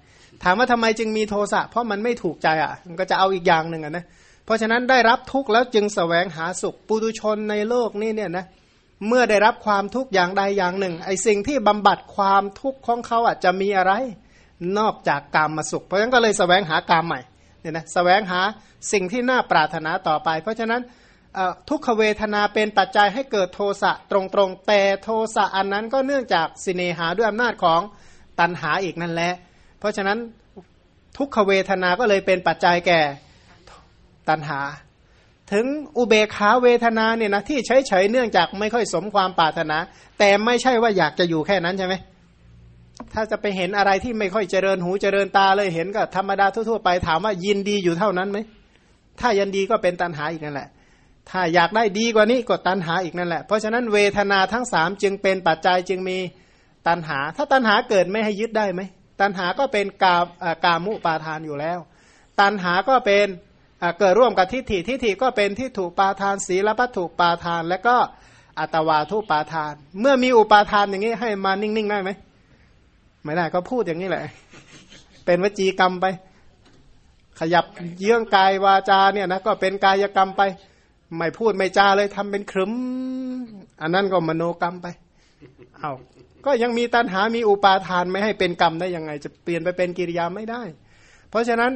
ถามว่าทำไมจึงมีโทสะเพราะมันไม่ถูกใจอะ มันก็จะเอาอีกอย่างหนึ่งอะนะเพราะฉะนั้นได้รับทุกข์แล้วจึงสแสวงหาสุข ปุตุชนในโลกนี้เนี่ยนะเเมื่อได้รับความทุกข์อย่างใดอย่างหนึ่ง ไอสิ่งที่บำบัดความทุกข์ของเขาอะจะมีอะไร นอกจากกามมาสุข เพราะฉะนั้นก็เลยสแสวงหากามใหม่เนี่ยนะสแสวงหาสิ่งที่น่าปรารถนาต่อไป เพราะฉะนั้นทุกขเวทนาเป็นปัจจัยให้เกิดโทสะตรงๆ แต่โทสะอันนั้นก็เนื่องจากสิเนหาด้วยอำนาจของตันหาอีกนั่นแหละ เพราะฉะนั้นทุกขเวทนาก็เลยเป็นปัจจัยแก่ตันหา ถึงอุเบกขาเวทนาเนี่ยนะที่เฉยๆเนื่องจากไม่ค่อยสมความปรารถนา แต่ไม่ใช่ว่าอยากจะอยู่แค่นั้นใช่ไหมถ้าจะไปเห็นอะไรที่ไม่ค่อยเจริญหูเจริญตาเลยเห็นก็ธรรมดาทั่วๆไปถามว่ายินดีอยู่เท่านั้นไหมถ้ายันดีก็เป็นตันหาอีกนั่นแหละ ถ้าอยากได้ดีกว่านี้ก็ตัณหาอีกนั่นแหละ เพราะฉะนั้นเวทนาทั้งสามจึงเป็นปัจจัยจึงมีตัณหา ถ้าตัณหาเกิดไม่ให้ยึดได้ไหมตัณหาก็เป็นกากามุปาทานอยู่แล้ว ตัณหาก็เป็น เกิดร่วมกับทิฏฐิทิฏฐิก็เป็นที่ถูกปาทานศีลปัตถุปาทาน และก็อัตวาทุปาทาน เมื่อมีอุปาทานอย่างนี้ให้มานิ่งๆได้ไหมไม่ได้ก็พูดอย่างนี้แหละ เป็นวจีกรรมไป ขยับเยื่องกายวาจาเนี่ยนะก็เป็นกายกรรมไป ไม่พูดไม่จาเลยทำเป็นครึมอันนั้นก็มโนกรรมไปเอาก็ยังมีตัณหามีอุปาทานไม่ให้เป็นกรรมได้ยังไง จะเปลี่ยนไปเป็นกิริยาไม่ได้ เพราะฉะนั้น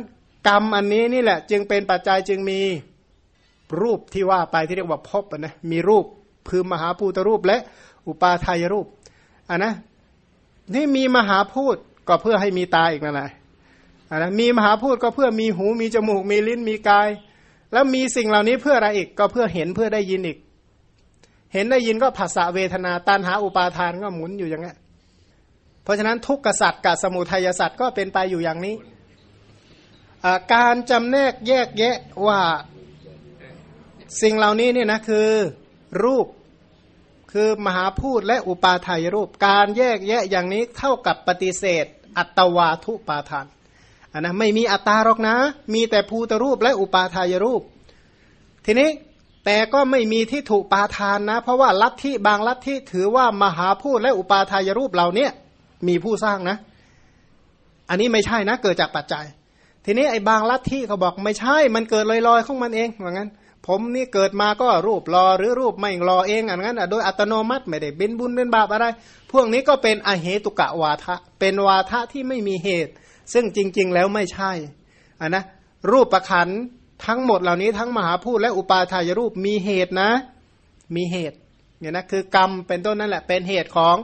กรรมอันนี้นี่แหละ จึงเป็นปัจจัยจึงมีรูปที่ว่าไปที่เรียกว่าพบนะมีรูปคือมหาภูตรูปและอุปาทายรูปอันนะนี่มีมหาพูดก็เพื่อให้มีตาอีกนั่นแหละอันนะมีมหาพูดก็เพื่อมีหูมีจมูกมีลิ้นมีกาย แล้วมีสิ่งเหล่านี้เพื่ออะไรอีกก็เพื่อเห็นเพื่อได้ยินอีก เห็นได้ยินก็ภาษาเวทนาตันหาอุปาทานก็หมุนอยู่อย่างนี้เพราะฉะนั้นทุกขสัตว์กับสมุทัยสัตว์ก็เป็นไปอยู่อย่างนี้ การจำแนกแยกแยะว่าสิ่งเหล่านี้เนี่ยนะคือรูปคือมหาพูดและอุปาทายรูป การแยกแยะอย่างนี้เท่ากับปฏิเสธ อัตวาทุปาทานอันนะไม่มีอัตตาหรอกนะ มีแต่ภูตรูปและอุปาทายรูป ทีนี้แต่ก็ไม่มีที่ถูกปาทานนะ เพราะว่าลัทธิบางลัทธิถือว่ามหาพูดและอุปาทายรูปเหล่านี้มีผู้สร้างนะ อันนี้ไม่ใช่นะ เกิดจากปัจจัย ทีนี้ไอ้บางลัทธิเขาบอกไม่ใช่ มันเกิดลอยๆของมันเองเหมือนกันผมนี่เกิดมาก็รูปรอหรือรูปไม่รอเองอันนั้นโดยอัตโนมัติไม่ได้เป็นบุญเป็นบาปอะไร พวกนี้ก็เป็นอเหตุกะวาทะ เป็นวาทะที่ไม่มีเหตุ ซึ่งจริง ๆ แล้วไม่ใช่อันนะรูปประคันทั้งหมดเหล่านี้ทั้งมหาพูดและอุปาทายรูปมีเหตุนะ มีเหตุเนี่ยนะคือกรรมเป็นต้นนั่นแหละเป็นเหตุของ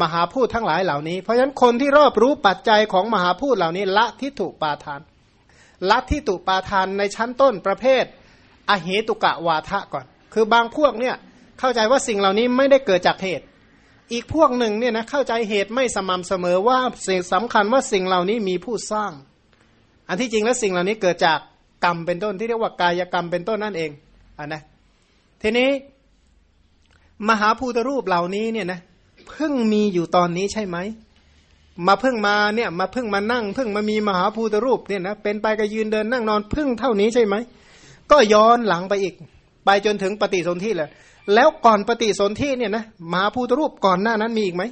มหาพูดทั้งหลายเหล่านี้ เพราะฉะนั้นคนที่รอบรู้ปัจจัยของมหาพูดเหล่านี้ละทิฏฐุปาทาน ละทิฏฐุปาทานในชั้นต้นประเภท อเหตุกะวาทะก่อน คือบางพวกเนี่ยเข้าใจว่าสิ่งเหล่านี้ไม่ได้เกิดจากเหตุ อีกพวกหนึ่งเนี่ยนะเข้าใจเหตุไม่สม่ำเสมอว่าสิ่งสำคัญว่าสิ่งเหล่านี้มีผู้สร้าง อันที่จริงแล้วสิ่งเหล่านี้เกิดจากกรรมเป็นต้นที่เรียกว่ากายกรรมเป็นต้นนั่นเองอันนะทีนี้มหาภูตรูปเหล่านี้เนี่ยนะเพิ่งมีอยู่ตอนนี้ใช่ไหม มาเพิ่งมาเนี่ยมาเพิ่งมานั่งเพิ่งมามีมหาภูตรูปเนี่ยนะเป็นไปก็ยืนเดินนั่งนอนเพิ่งเท่านี้ใช่ไหมก็ย้อนหลังไปอีก ไปจนถึงปฏิสนธิเลยแล้วก่อนปฏิสนธิเนี่ยนะมหาภูตรูปก่อนหน้านั้นมีอีกไหม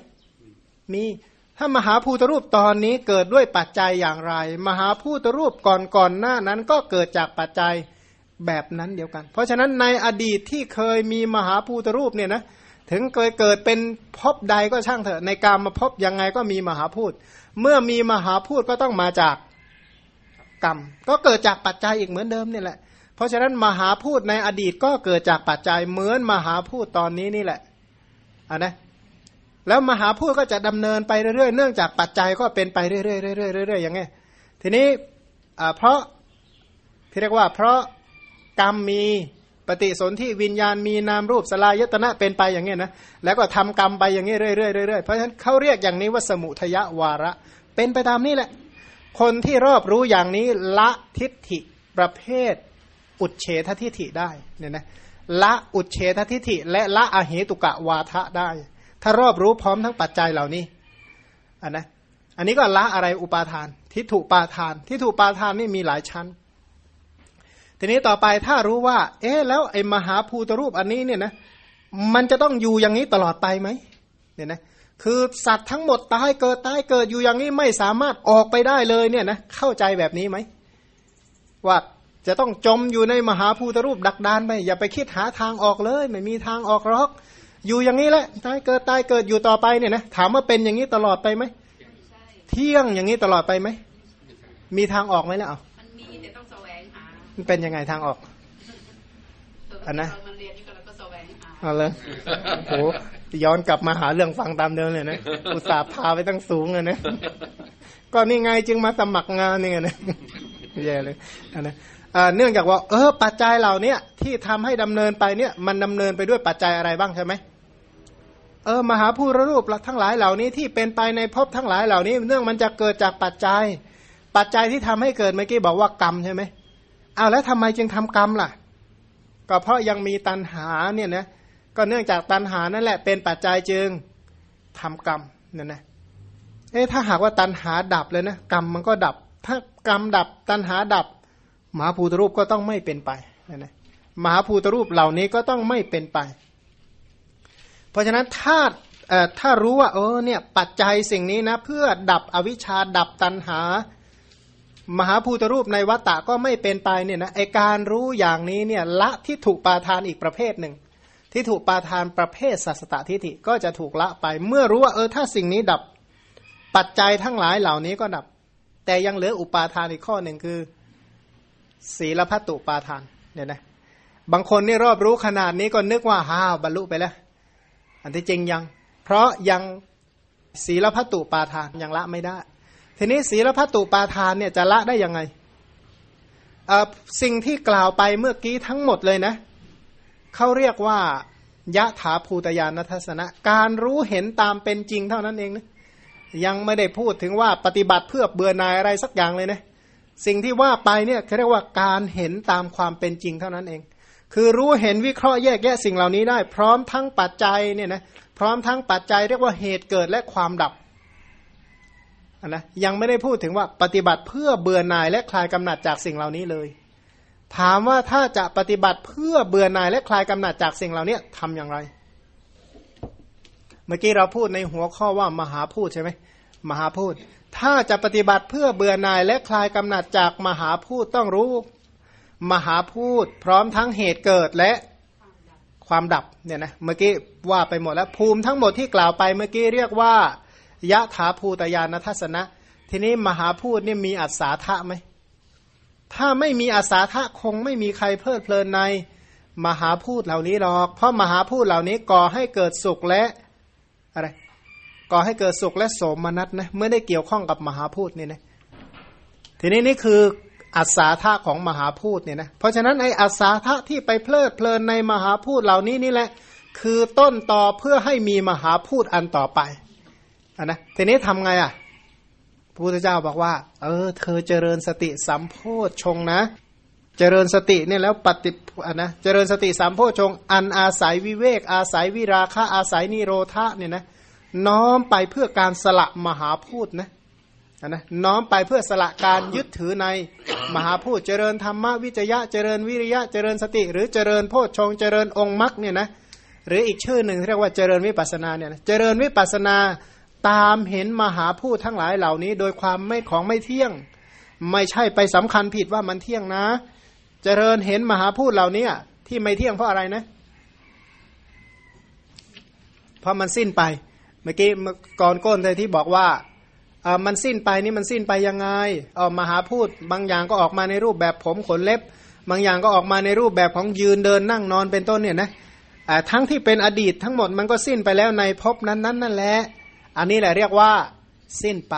มีถ้ามหาภูตรูปตอนนี้เกิดด้วยปัจจัยอย่างไร มหาภูตรูปก่อนก่อนหน้านั้นก็เกิดจากปัจจัยแบบนั้นเดียวกัน เพราะฉะนั้นในอดีตที่เคยมีมหาภูตรูปเนี่ยนะ ถึงเคยเกิดเป็นพบใดก็ช่างเถอะ ในการมาพบยังไงก็มีมหาพูด เมื่อมีมหาพูดก็ต้องมาจากกรรม ก็เกิดจากปัจจัยอีกเหมือนเดิมนี่แหละ เพราะฉะนั้นมหาพูดในอดีตก็เกิดจากปัจจัยเหมือนมหาพูดตอนนี้นี่แหละอ่านะแล้วมหาพูดก็จะดำเนินไปเรื่อยๆ เนื่องจากปัจจัยก็เป็นไปเรื่อยๆเรื่อยๆเรื่อยๆอย่างเงี้ยทีนี้เพราะที่เรียกว่าเพราะกรรมมี ปฏิสนธิวิญญาณมีนามรูปสลายตนะเป็นไปอย่างเงี้ยนะแล้วก็ทำกรรมไปอย่างเงี้ยเรื่อยๆเรื่อยๆเพราะฉะนั้นเขาเรียกอย่างนี้ว่าสมุทยวาระ เป็นไปตามนี้แหละ คนที่รอบรู้อย่างนี้ละทิฏฐิประเภท อุดเฉททิฏฐิได้เนี่ยนะละอุดเฉททิฏฐิ และละอเหตุกะวาทะได้ ถ้ารอบรู้พร้อมทั้งปัจจัยเหล่านี้อันนะอันนี้ก็ละอะไรอุปาทาน ทิฏฐุปาทาน ทิฏฐุปาทานนี่มีหลายชั้น ทีนี้ต่อไปถ้ารู้ว่า เอ๊ะแล้วไอ้มหาภูตรูปอันนี้เนี่ยนะมันจะต้องอยู่อย่างนี้ตลอดไปไหมเนี่ยนะคือสัตว์ทั้งหมดตายเกิดตายเกิดอยู่อย่างนี้ไม่สามารถออกไปได้เลยเนี่ยนะเข้าใจแบบนี้ไหมว่าจะต้องจมอยู่ในมหาภูตรูปดักดานไปอย่าไปคิดหาทางออกเลย ไม่มีทางออกหรอก อยู่อย่างนี้แหละตายเกิดตายเกิดอยู่ต่อไปเนี่ยนะถามว่าเป็นอย่างนี้ตลอดไปไหมเที่ยงอย่างนี้ตลอดไปไหมมีทางออกไหมล่ะเอา มันเป็นยังไงทางออกอันนะมันเรียนนี่ก็แล้วก็แสวงหาเอาเลยโหย้อนกลับมาหาเรื่องฟังตามเดิมเลยนะอุตส่าห์พาไปตั้งสูงเลยนะก็นี่ไงจึงมาสมัครงานนี่ไงนะแย่เลยอันนะเนื่องจากว่า เออ ปัจจัยเหล่านี้ที่ทำให้ดำเนินไปเนี่ย มันดำเนินไปด้วยปัจจัยอะไรบ้างใช่ไหมเออมหาภูรรูปทั้งหลายเหล่านี้ที่เป็นไปในภพทั้งหลายเหล่านี้ เนื่องมันจะเกิดจากปัจจัย ปัจจัยที่ทำให้เกิดเมื่อกี้บอกว่ากรรมใช่ไหม เอาแล้วทำไมจึงทำกรรมล่ะ ก็เพราะยังมีตัณหาเนี่ยนะก็เนื่องจากตัณหานั่นแหละ เป็นปัจจัยจึงทำกรรมเนี่ยนะเอ๊ะถ้าหากว่าตัณหาดับเลยนะกรรมมันก็ดับ ถ้ากรรมดับตัณหาดับมหาภูตรูปก็ต้องไม่เป็นไปเนี่ยนะมหาภูตรูปเหล่านี้ก็ต้องไม่เป็นไป เพราะฉะนั้นถ้าถ้ารู้ว่าเออเนี่ยปัจจัยสิ่งนี้นะ เพื่อดับอวิชชาดับตัณหา มหาภูตรูปในวัตตะก็ไม่เป็นไปเนี่ยนะไอการรู้อย่างนี้เนี่ยละที่ถูกปาทานอีกประเภทหนึ่งที่ถูกปาทานประเภทสัสตทิฏฐิก็จะถูกละไป เมื่อรู้ว่าเออถ้าสิ่งนี้ดับปัจจัยทั้งหลายเหล่านี้ก็ดับ แต่ยังเหลืออุปาทานอีกข้อหนึ่งคือ ศีลพัตตุปาทานเนี่ยนะบางคนนี่รอบรู้ขนาดนี้ก็นึกว่าฮ่าบรรลุไปแล้ว อันที่จริงยัง เพราะยังศีลพัตตุปาทานยังละไม่ได้ ทีนี้ศีลพัตตุปาทานเนี่ยจะละได้ยังไงสิ่งที่กล่าวไปเมื่อกี้ทั้งหมดเลยนะเขาเรียกว่ายะถาภูตยานทัศนะ การรู้เห็นตามเป็นจริงเท่านั้นเองนะยังไม่ได้พูดถึงว่าปฏิบัติเพื่อเบื่อนายอะไรสักอย่างเลยนะสิ่งที่ว่าไปเนี่ยเขาเรียกว่าการเห็นตามความเป็นจริงเท่านั้นเอง คือรู้เห็นวิเคราะห์แยกแยะสิ่งเหล่านี้ได้ พร้อมทั้งปัจจัยเนี่ยนะพร้อมทั้งปัจจัยเรียกว่าเหตุเกิดและความดับ นะยังไม่ได้พูดถึงว่าปฏิบัติเพื่อเบื่อหน่ายและคลายกำหนัดจากสิ่งเหล่านี้เลย ถามว่าถ้าจะปฏิบัติเพื่อเบื่อหน่ายและคลายกำหนัดจากสิ่งเหล่านี้ทำอย่างไร เมื่อกี้เราพูดในหัวข้อว่ามหาพูดใช่ไหมมหาพูด ถ้าจะปฏิบัติเพื่อเบื่อหน่ายและคลายกำหนัดจากมหาพูดต้องรู้ มหาพูดพร้อมทั้งเหตุเกิดและความดับเนี่ยนะเมื่อกี้ว่าไปหมดแล้วภูมิทั้งหมดที่กล่าวไปเมื่อกี้เรียกว่า ยะถาภูตยานทัศนะ ทีนี้มหาพูดนี่มีอัศาธะไหมถ้าไม่มีอาสาทะคงไม่มีใครเพลิดเพลินในมหาพูดเหล่านี้หรอก เพราะมหาพูดเหล่านี้ก่อให้เกิดสุขและอะไรก่อให้เกิดสุขและโสมนัสนะเมื่อได้เกี่ยวข้องกับมหาพูดนี่นะทีนี้นี่คืออัศาธาของมหาพูดเนี่ยนะเพราะฉะนั้นไอ้อัศาธาที่ไปเพลิดเพลินในมหาพูดเหล่านี้นี่แหละ คือต้นต่อเพื่อให้มีมหาพูดอันต่อไป นนะทีนี้ทำไงอะพระพุทธเจ้าบอกว่า เออ เธอเจริญสติสัมโพชฌงนะ เจริญสติเนี่ยแล้วปฏิะนะเจริญสติสัมโพชฌงอันอาศัยวิเวก อาศัยวิราคะอาศัยนิโรธาเนี่ยนะน้อมไปเพื่อการสละมหาพูดนะนะน้อมไปเพื่อสละการยึดถือในมหาพูดเจริญธรรมวิจยะเจริญวิริยะเจริญสติ หรือเจริญโพชฌงเจริญองค์มรรคเนี่ยนะหรืออีกชื่อหนึ่งเรียกว่าเจริญวิปัสนาเนี่ยนะเจริญวิปัสนา ตามเห็นมหาพูดทั้งหลายเหล่านี้ โดยความไม่ของไม่เที่ยง ไม่ใช่ไปสำคัญผิดว่ามันเที่ยงนะ เจริญเห็นมหาพูดเหล่านี้ที่ไม่เที่ยงเพราะอะไรนะ เพราะมันสิ้นไป เมื่อกี้ก่อนก้นเลยที่บอกว่าเออมันสิ้นไปนี่มันสิ้นไปยังไงออมหาพูดบางอย่างก็ออกมาในรูปแบบผมขนเล็บ บางอย่างก็ออกมาในรูปแบบของยืนเดินนั่งนอนเป็นต้นเนี่ยนะทั้งที่เป็นอดีตทั้งหมดมันก็สิ้นไปแล้วในภพนั้นนั้นนั่นแหละ อันนี้แหละเรียกว่า สิ้นไป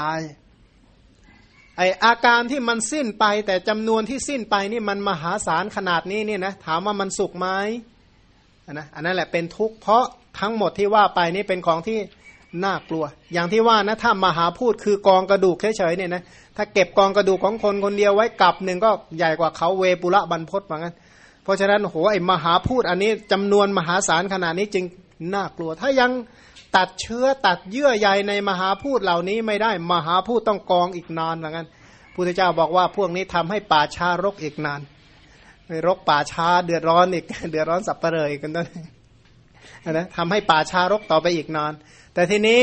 ไออาการที่มันสิ้นไปแต่จำนวนที่สิ้นไปนี่มันมหาศาลขนาดนี้เนี่ยนะถามว่ามันสุขไหมนะอันนั้นแหละเป็นทุกข์เพราะทั้งหมดที่ว่าไปนี่เป็นของที่น่ากลัว อย่างที่ว่านะถ้ามหาพูดคือกองกระดูกเฉยๆเนี่ยนะถ้าเก็บกองกระดูกของคนคนเดียวไว้กับหนึ่งก็ใหญ่กว่าเขาเวปุระบรรพศเหมือนกันเพราะฉะนั้นโหไอมหาพูดอันนี้จำนวนมหาศาลขนาดนี้จึงน่ากลัว ถ้ายัง ตัดเชื้อตัดเยื่อใยในมหาพูดเหล่านี้ไม่ได้มหาพูดต้องกองอีกนานเหมือนกันพุทธเจ้าบอกว่าพวกนี้ทำให้ป่าช้ารกอีกนานรกป่าช้าเดือดร้อนอีก เดือดร้อนสับเปลือยกันด้วยนะทำให้ป่าช้ารกต่อไปอีกนาน แต่ทีนี้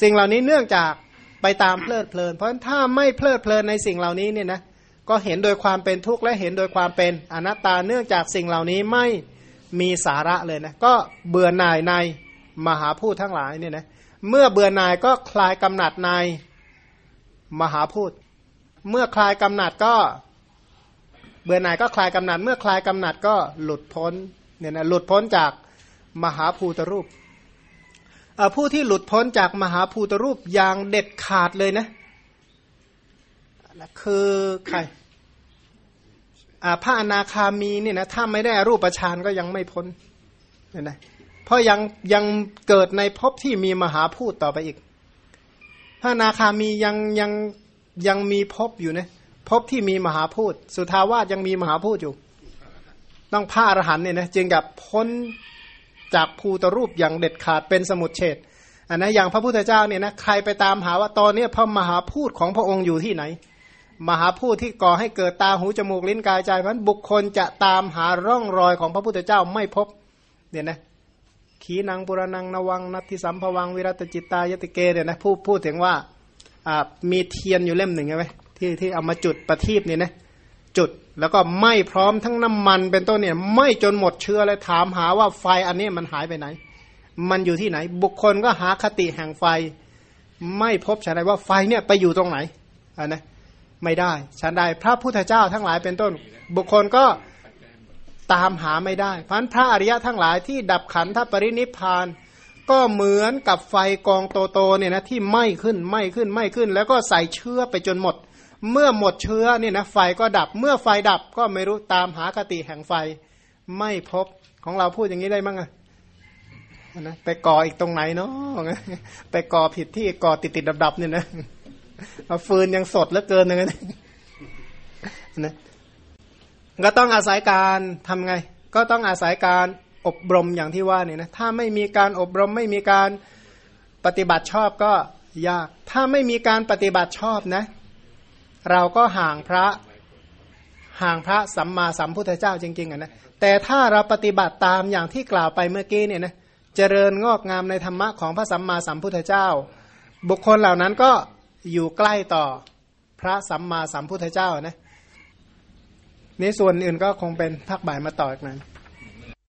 สิ่งเหล่านี้เนื่องจากไปตามเพลิดเพลิน เพราะถ้าไม่เพลิดเพลินในสิ่งเหล่านี้เนี่ยนะก็เห็นโดยความเป็นทุกข์และเห็นโดยความเป็นอนัตตาเนื่องจากสิ่งเหล่านี้ไม่มีสาระเลยนะก็เบื่อหน่ายใน มหาพูดทั้งหลายเนี่ยนะเมื่อเบื่อหน่ายก็คลายกำหนัดในมหาพูด เมื่อคลายกำหนัดก็ เบื่อหน่ายก็คลายกำหนัด เมื่อคลายกำหนัดก็หลุดพ้นเนี่ยนะหลุดพ้นจากมหาภูตรูปผู้ที่หลุดพ้นจากมหาภูตรูปอย่างเด็ดขาดเลยนะคือใครพระอนาคามีเนี่ยนะถ้าไม่ได้รูปฌานก็ยังไม่พ้นเนี่ยนะ เพราะยังยังเกิดในภพที่มีมหาพูดต่อไปอีกพระนาคามียังยังยังมีภพอยู่นะภพที่มีมหาพูดสุทาวาสยังมีมหาพูดอยู่ ต้องพระอรหันเนี่ยนะจึงกับพ้นจากภูตรูปอย่างเด็ดขาดเป็นสมุดเฉดอันนะอย่างพระพุทธเจ้าเนี่ยนะใครไปตามหาว่าตอนนี้พระมหาพูดของพระองค์อยู่ที่ไหน มหาพูดที่ก่อให้เกิดตาหูจมูกลิ้นกายใจเพราะฉะนั้นบุคคลจะตามหาร่องรอยของพระพุทธเจ้าไม่พบเนี่ยนะ ขีนังปุรนังนวังนัตติสัมภวังวิรัตจิตตายติเกเนี่ยนะพูดพูดถึงว่าอ่ามีเทียนอยู่เล่มหนึ่งใช่ไหมที่ที่เอามาจุดประทีปเนี่ยนะจุดแล้วก็ไหม้พร้อมทั้งน้ำมันเป็นต้นเนี่ยไหม้จนหมดเชื้อเลยถามหาว่าไฟอันนี้มันหายไปไหน มันอยู่ที่ไหน บุคคลก็หาคติแห่งไฟ ไม่พบฉันใดว่าไฟเนี่ยไปอยู่ตรงไหนอันนะไม่ได้ฉันใดพระพุทธเจ้าทั้งหลายเป็นต้น บุคคลก็ ตามหาไม่ได้ เพราะฉะนั้นพระอริยะทั้งหลายที่ดับขันธปรินิพานก็เหมือนกับไฟกองโตๆเนี่ยนะที่ไหม้ขึ้นไหม้ขึ้นไหม้ขึ้น แล้วก็ใส่เชื้อไปจนหมด เมื่อหมดเชื้อเนี่ยนะไฟก็ดับเมื่อไฟดับก็ไม่รู้ตามหากติแห่งไฟ ไม่พบของเราพูดอย่างนี้ได้มั้งอะนะไปก่ออีกตรงไหนเนาะไปก่อผิดที่ก่อติดติดดับดับๆเนี่ยนะเอาฟืนยังสดเหลือเกินเลยนะ ก็ต้องอาศัยการทำไง ก็ต้องอาศัยการอบรมอย่างที่ว่าเนี่ยนะถ้าไม่มีการอบรมไม่มีการปฏิบัติชอบก็ยาก ถ้าไม่มีการปฏิบัติชอบนะ เราก็ห่างพระห่างพระสัมมาสัมพุทธเจ้าจริงๆอะนะแต่ถ้าเราปฏิบัติตามอย่างที่กล่าวไปเมื่อกี้เนี่ยนะเจริญงอกงามในธรรมะของพระสัมมาสัมพุทธเจ้า บุคคลเหล่านั้นก็อยู่ใกล้ต่อพระสัมมาสัมพุทธเจ้านะ นส่วนอื่นก็คงเป็นภาคบ่ายมาต่ออีกนะ